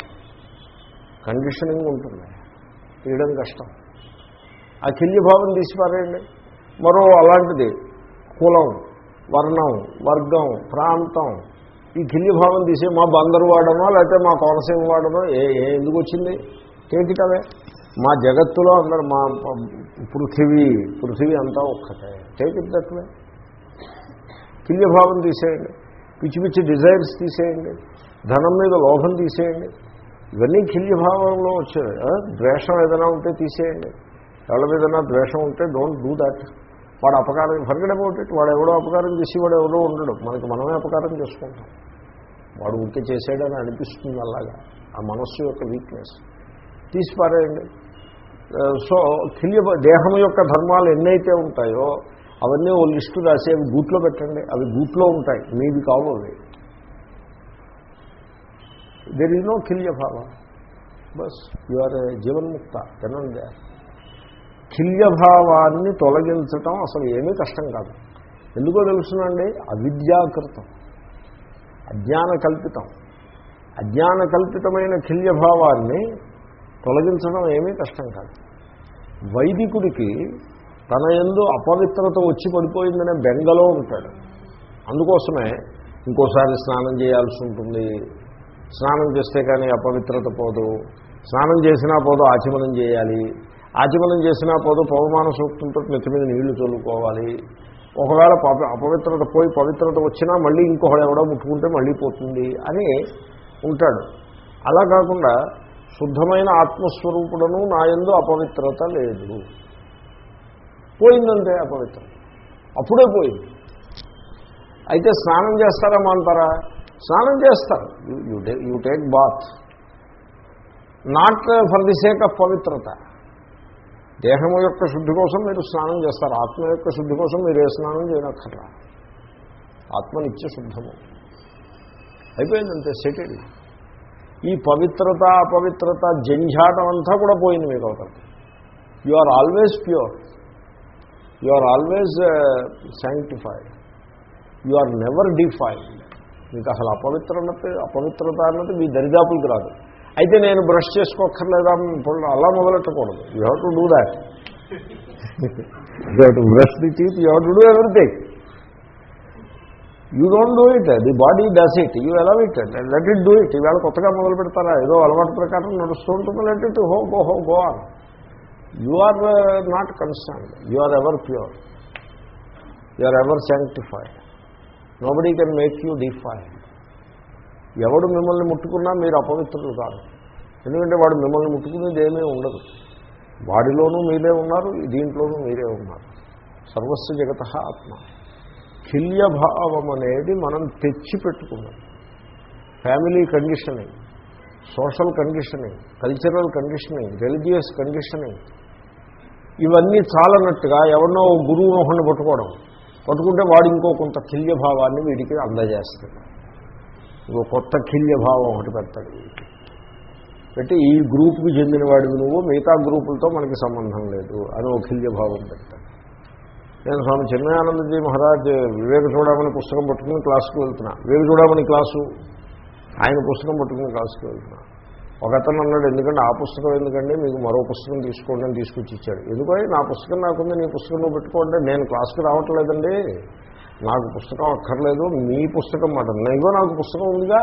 S1: కండిషనింగ్ ఉంటుంది తీయడం కష్టం. ఆ కిల్యభావం తీసి పారేయండి మరో అలాంటిది కులం వర్ణం వర్గం ప్రాంతం. ఈ కిల్యభావం తీసి మా బందరు వాడనో లేకపోతే మా కోనసీమ వాడనో ఏ ఏ ఎందుకు వచ్చింది టేకిట్ మా జగత్తులో అందరు మా పృథివీ పృథివీ అంతా ఒక్కటే. టేకిట్ దట్వే కిల్యభావం తీసేయండి. పిచ్చి పిచ్చి డిజైర్స్ తీసేయండి. ధనం మీద లోభం తీసేయండి. ఇవన్నీ కిల్యభావంలో వచ్చాయి ద్వేషం ఏదైనా ఉంటే తీసేయండి. ఎవరి మీదైనా ద్వేషం ఉంటే డోంట్ డూ దాట్ వాడు అపకారం ఫర్గడ్ అబౌట్ ఇట్ వాడు ఎవడో అపకారం చేసి వాడు ఎవడో ఉండడు. మనకి మనమే అపకారం చేసుకుంటాం. వాడు ఉంటే చేసాడని అనిపిస్తుంది అలాగా. ఆ మనస్సు యొక్క వీక్నెస్ తీసిపారేయండి. సో కిల్య దేహం యొక్క ధర్మాలు ఎన్నైతే ఉంటాయో అవన్నీ ఓ లిస్టు రాసి అవి గూట్లో పెట్టండి. అవి గూట్లో ఉంటాయి. మీవి కావు అవి. దెర్ ఈజ్ నో కిల్య భావం బస్ యు ఆర్ జీవన్ముక్త తినండి కిల్యభావాన్ని తొలగించటం అసలు ఏమీ కష్టం కాదు. ఎందుకో తెలుసునండి? అవిద్యాకృతం. అజ్ఞాన కల్పితం. అజ్ఞాన కల్పితమైన కిల్యభావాన్ని తొలగించడం ఏమీ కష్టం కాదు. వైదికుడికి తన ఎందు అపవిత్రత వచ్చి పడిపోయిందనే బెంగలో ఉంటాడు. అందుకోసమే ఇంకోసారి స్నానం చేయాల్సి ఉంటుంది. స్నానం చేస్తే కానీ అపవిత్రత పోదు. స్నానం చేసినా పోదు ఆచమనం చేయాలి. ఆచమనం చేసినా పోదు పవమాన సూక్తంతో నెత్తి మీద నీళ్ళు చల్లుకోవాలి. ఒకవేళ అపవిత్రత పోయి పవిత్రత వచ్చినా మళ్ళీ ఇంకొకడు ఎవడో ముట్టుకుంటే మళ్ళీ పోతుంది అని ఉంటాడు. అలా కాకుండా శుద్ధమైన ఆత్మస్వరూపుడను నా యందు అపవిత్రత లేదు. పోయిందంటే అపవిత్రం. అప్పుడే పోయింది. అయితే స్నానం చేస్తారా మాంటారా స్నానం చేస్తారు. You take bath not for the sake of పవిత్రత. దేహము యొక్క శుద్ధి కోసం మీరు స్నానం చేస్తారు. ఆత్మ యొక్క శుద్ధి కోసం మీరు ఏ స్నానం చేయనక్కర్లా. ఆత్మనిత్య శుద్ధము. అయిపోయిందంతే సెటిల్ ఈ పవిత్రత అపవిత్రత జంఝాటం అంతా కూడా పోయింది మీకు అవుతుంది you are always pure you are always sanctified you are never defined మీకు అసలు అపవిత్రత అపవిత్రత అన్నది మీ దరిదాపులకు రాదు. అయితే నేను బ్రష్ చేసుకోక్కర్లేదా? అలా మొదలెట్టకూడదు. You have to do that you have to brush the teeth you have to do everything you don't do it the body does it you ఎలా it let it do it ఈవేళ కొత్తగా మొదలు పెడతారా ఏదో అలవాటు ప్రకారం నడుస్తూ ఉంటుంది. లెట్ ఇట్ హో గో హో గో అని you are not concern you are ever pure you are ever sanctified nobody can make you defied ఎవడు మిమ్మల్ని ముట్టుకున్నా మీరు అపవిత్రులు కాదు. ఎందుకంటే వాడు మిమ్మల్ని ముట్టుకునేది ఏమీ ఉండదు. వాడిలోనూ మీరే ఉన్నారు దీంట్లోనూ మీరే ఉన్నారు. సర్వస్వ జగత ఆత్మ. కిల్యభావం అనేది మనం తెచ్చి పెట్టుకున్నాం family conditioning social conditioning cultural conditioning religious conditioning ఇవన్నీ చాలన్నట్టుగా ఎవరినో ఓ గురువును ఒకరిని పట్టుకోవడం. పట్టుకుంటే వాడు ఇంకో కొంత కిల్యభావాన్ని వీడికి అందజేస్తాడు. ఇంకో కొత్త కిల్యభావం ఒకటి పెడతాడు వీడికి. పెట్టి ఈ గ్రూప్కి చెందిన వాడివి నువ్వు మిగతా గ్రూపులతో మనకి సంబంధం లేదు అని ఒక కిల్యభావం పెడతాడు. నేను స్వామి చిన్మయానందజీ మహారాజ్ వివేక చూడమని పుస్తకం పట్టుకుని క్లాసుకు వెళ్తున్నా. వివేక చూడమని క్లాసు. ఆయన పుస్తకం పట్టుకుని క్లాసుకు వెళ్తున్నా. ఒక అతను అన్నాడు ఎందుకంటే ఆ పుస్తకం ఎందుకండి? మీకు మరో పుస్తకం తీసుకోండి అని తీసుకొచ్చి ఇచ్చాడు. ఎందుకో నా పుస్తకం నాకుంది నీ పుస్తకం నువ్వు పెట్టుకోండి నేను క్లాస్కి రావట్లేదండి. నాకు పుస్తకం అక్కర్లేదు మీ పుస్తకం మాట నైవో నాకు పుస్తకం ఉందిగా.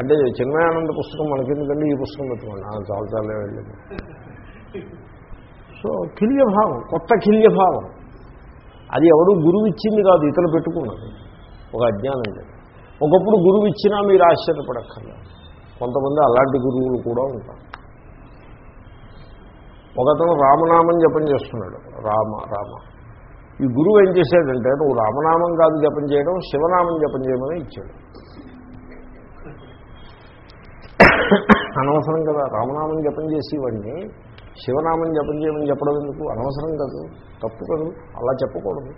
S1: అంటే చిన్మయానంద పుస్తకం మనకెందుకండి? ఈ పుస్తకం పెట్టుకోండి. చాలా చాలా వెళ్ళింది సో కిల్యభావం కొత్త కిల్యభావం అది ఎవడు గురువు ఇచ్చింది కాదు ఇతను పెట్టుకున్నది. ఒక అజ్ఞానం ఒకప్పుడు గురువు ఇచ్చినా మీరు ఆశ్చర్యపడక్కర్లేదు. కొంతమంది అలాంటి గురువులు కూడా ఉంటారు. ఒకతను రామనామం జపం చేస్తున్నాడు. రామ రామ. ఈ గురువు ఏం చేశాడంటే నువ్వు రామనామం కాదు జపం చేయడం శివనామం జపం చేయమని ఇచ్చాడు. అనవసరం కదా రామనామం జపం చేసి ఇవన్నీ శివనామం జపం చేయమని చెప్పడం ఎందుకు? అనవసరం కాదు తప్పు కాదు అలా చెప్పకూడదు.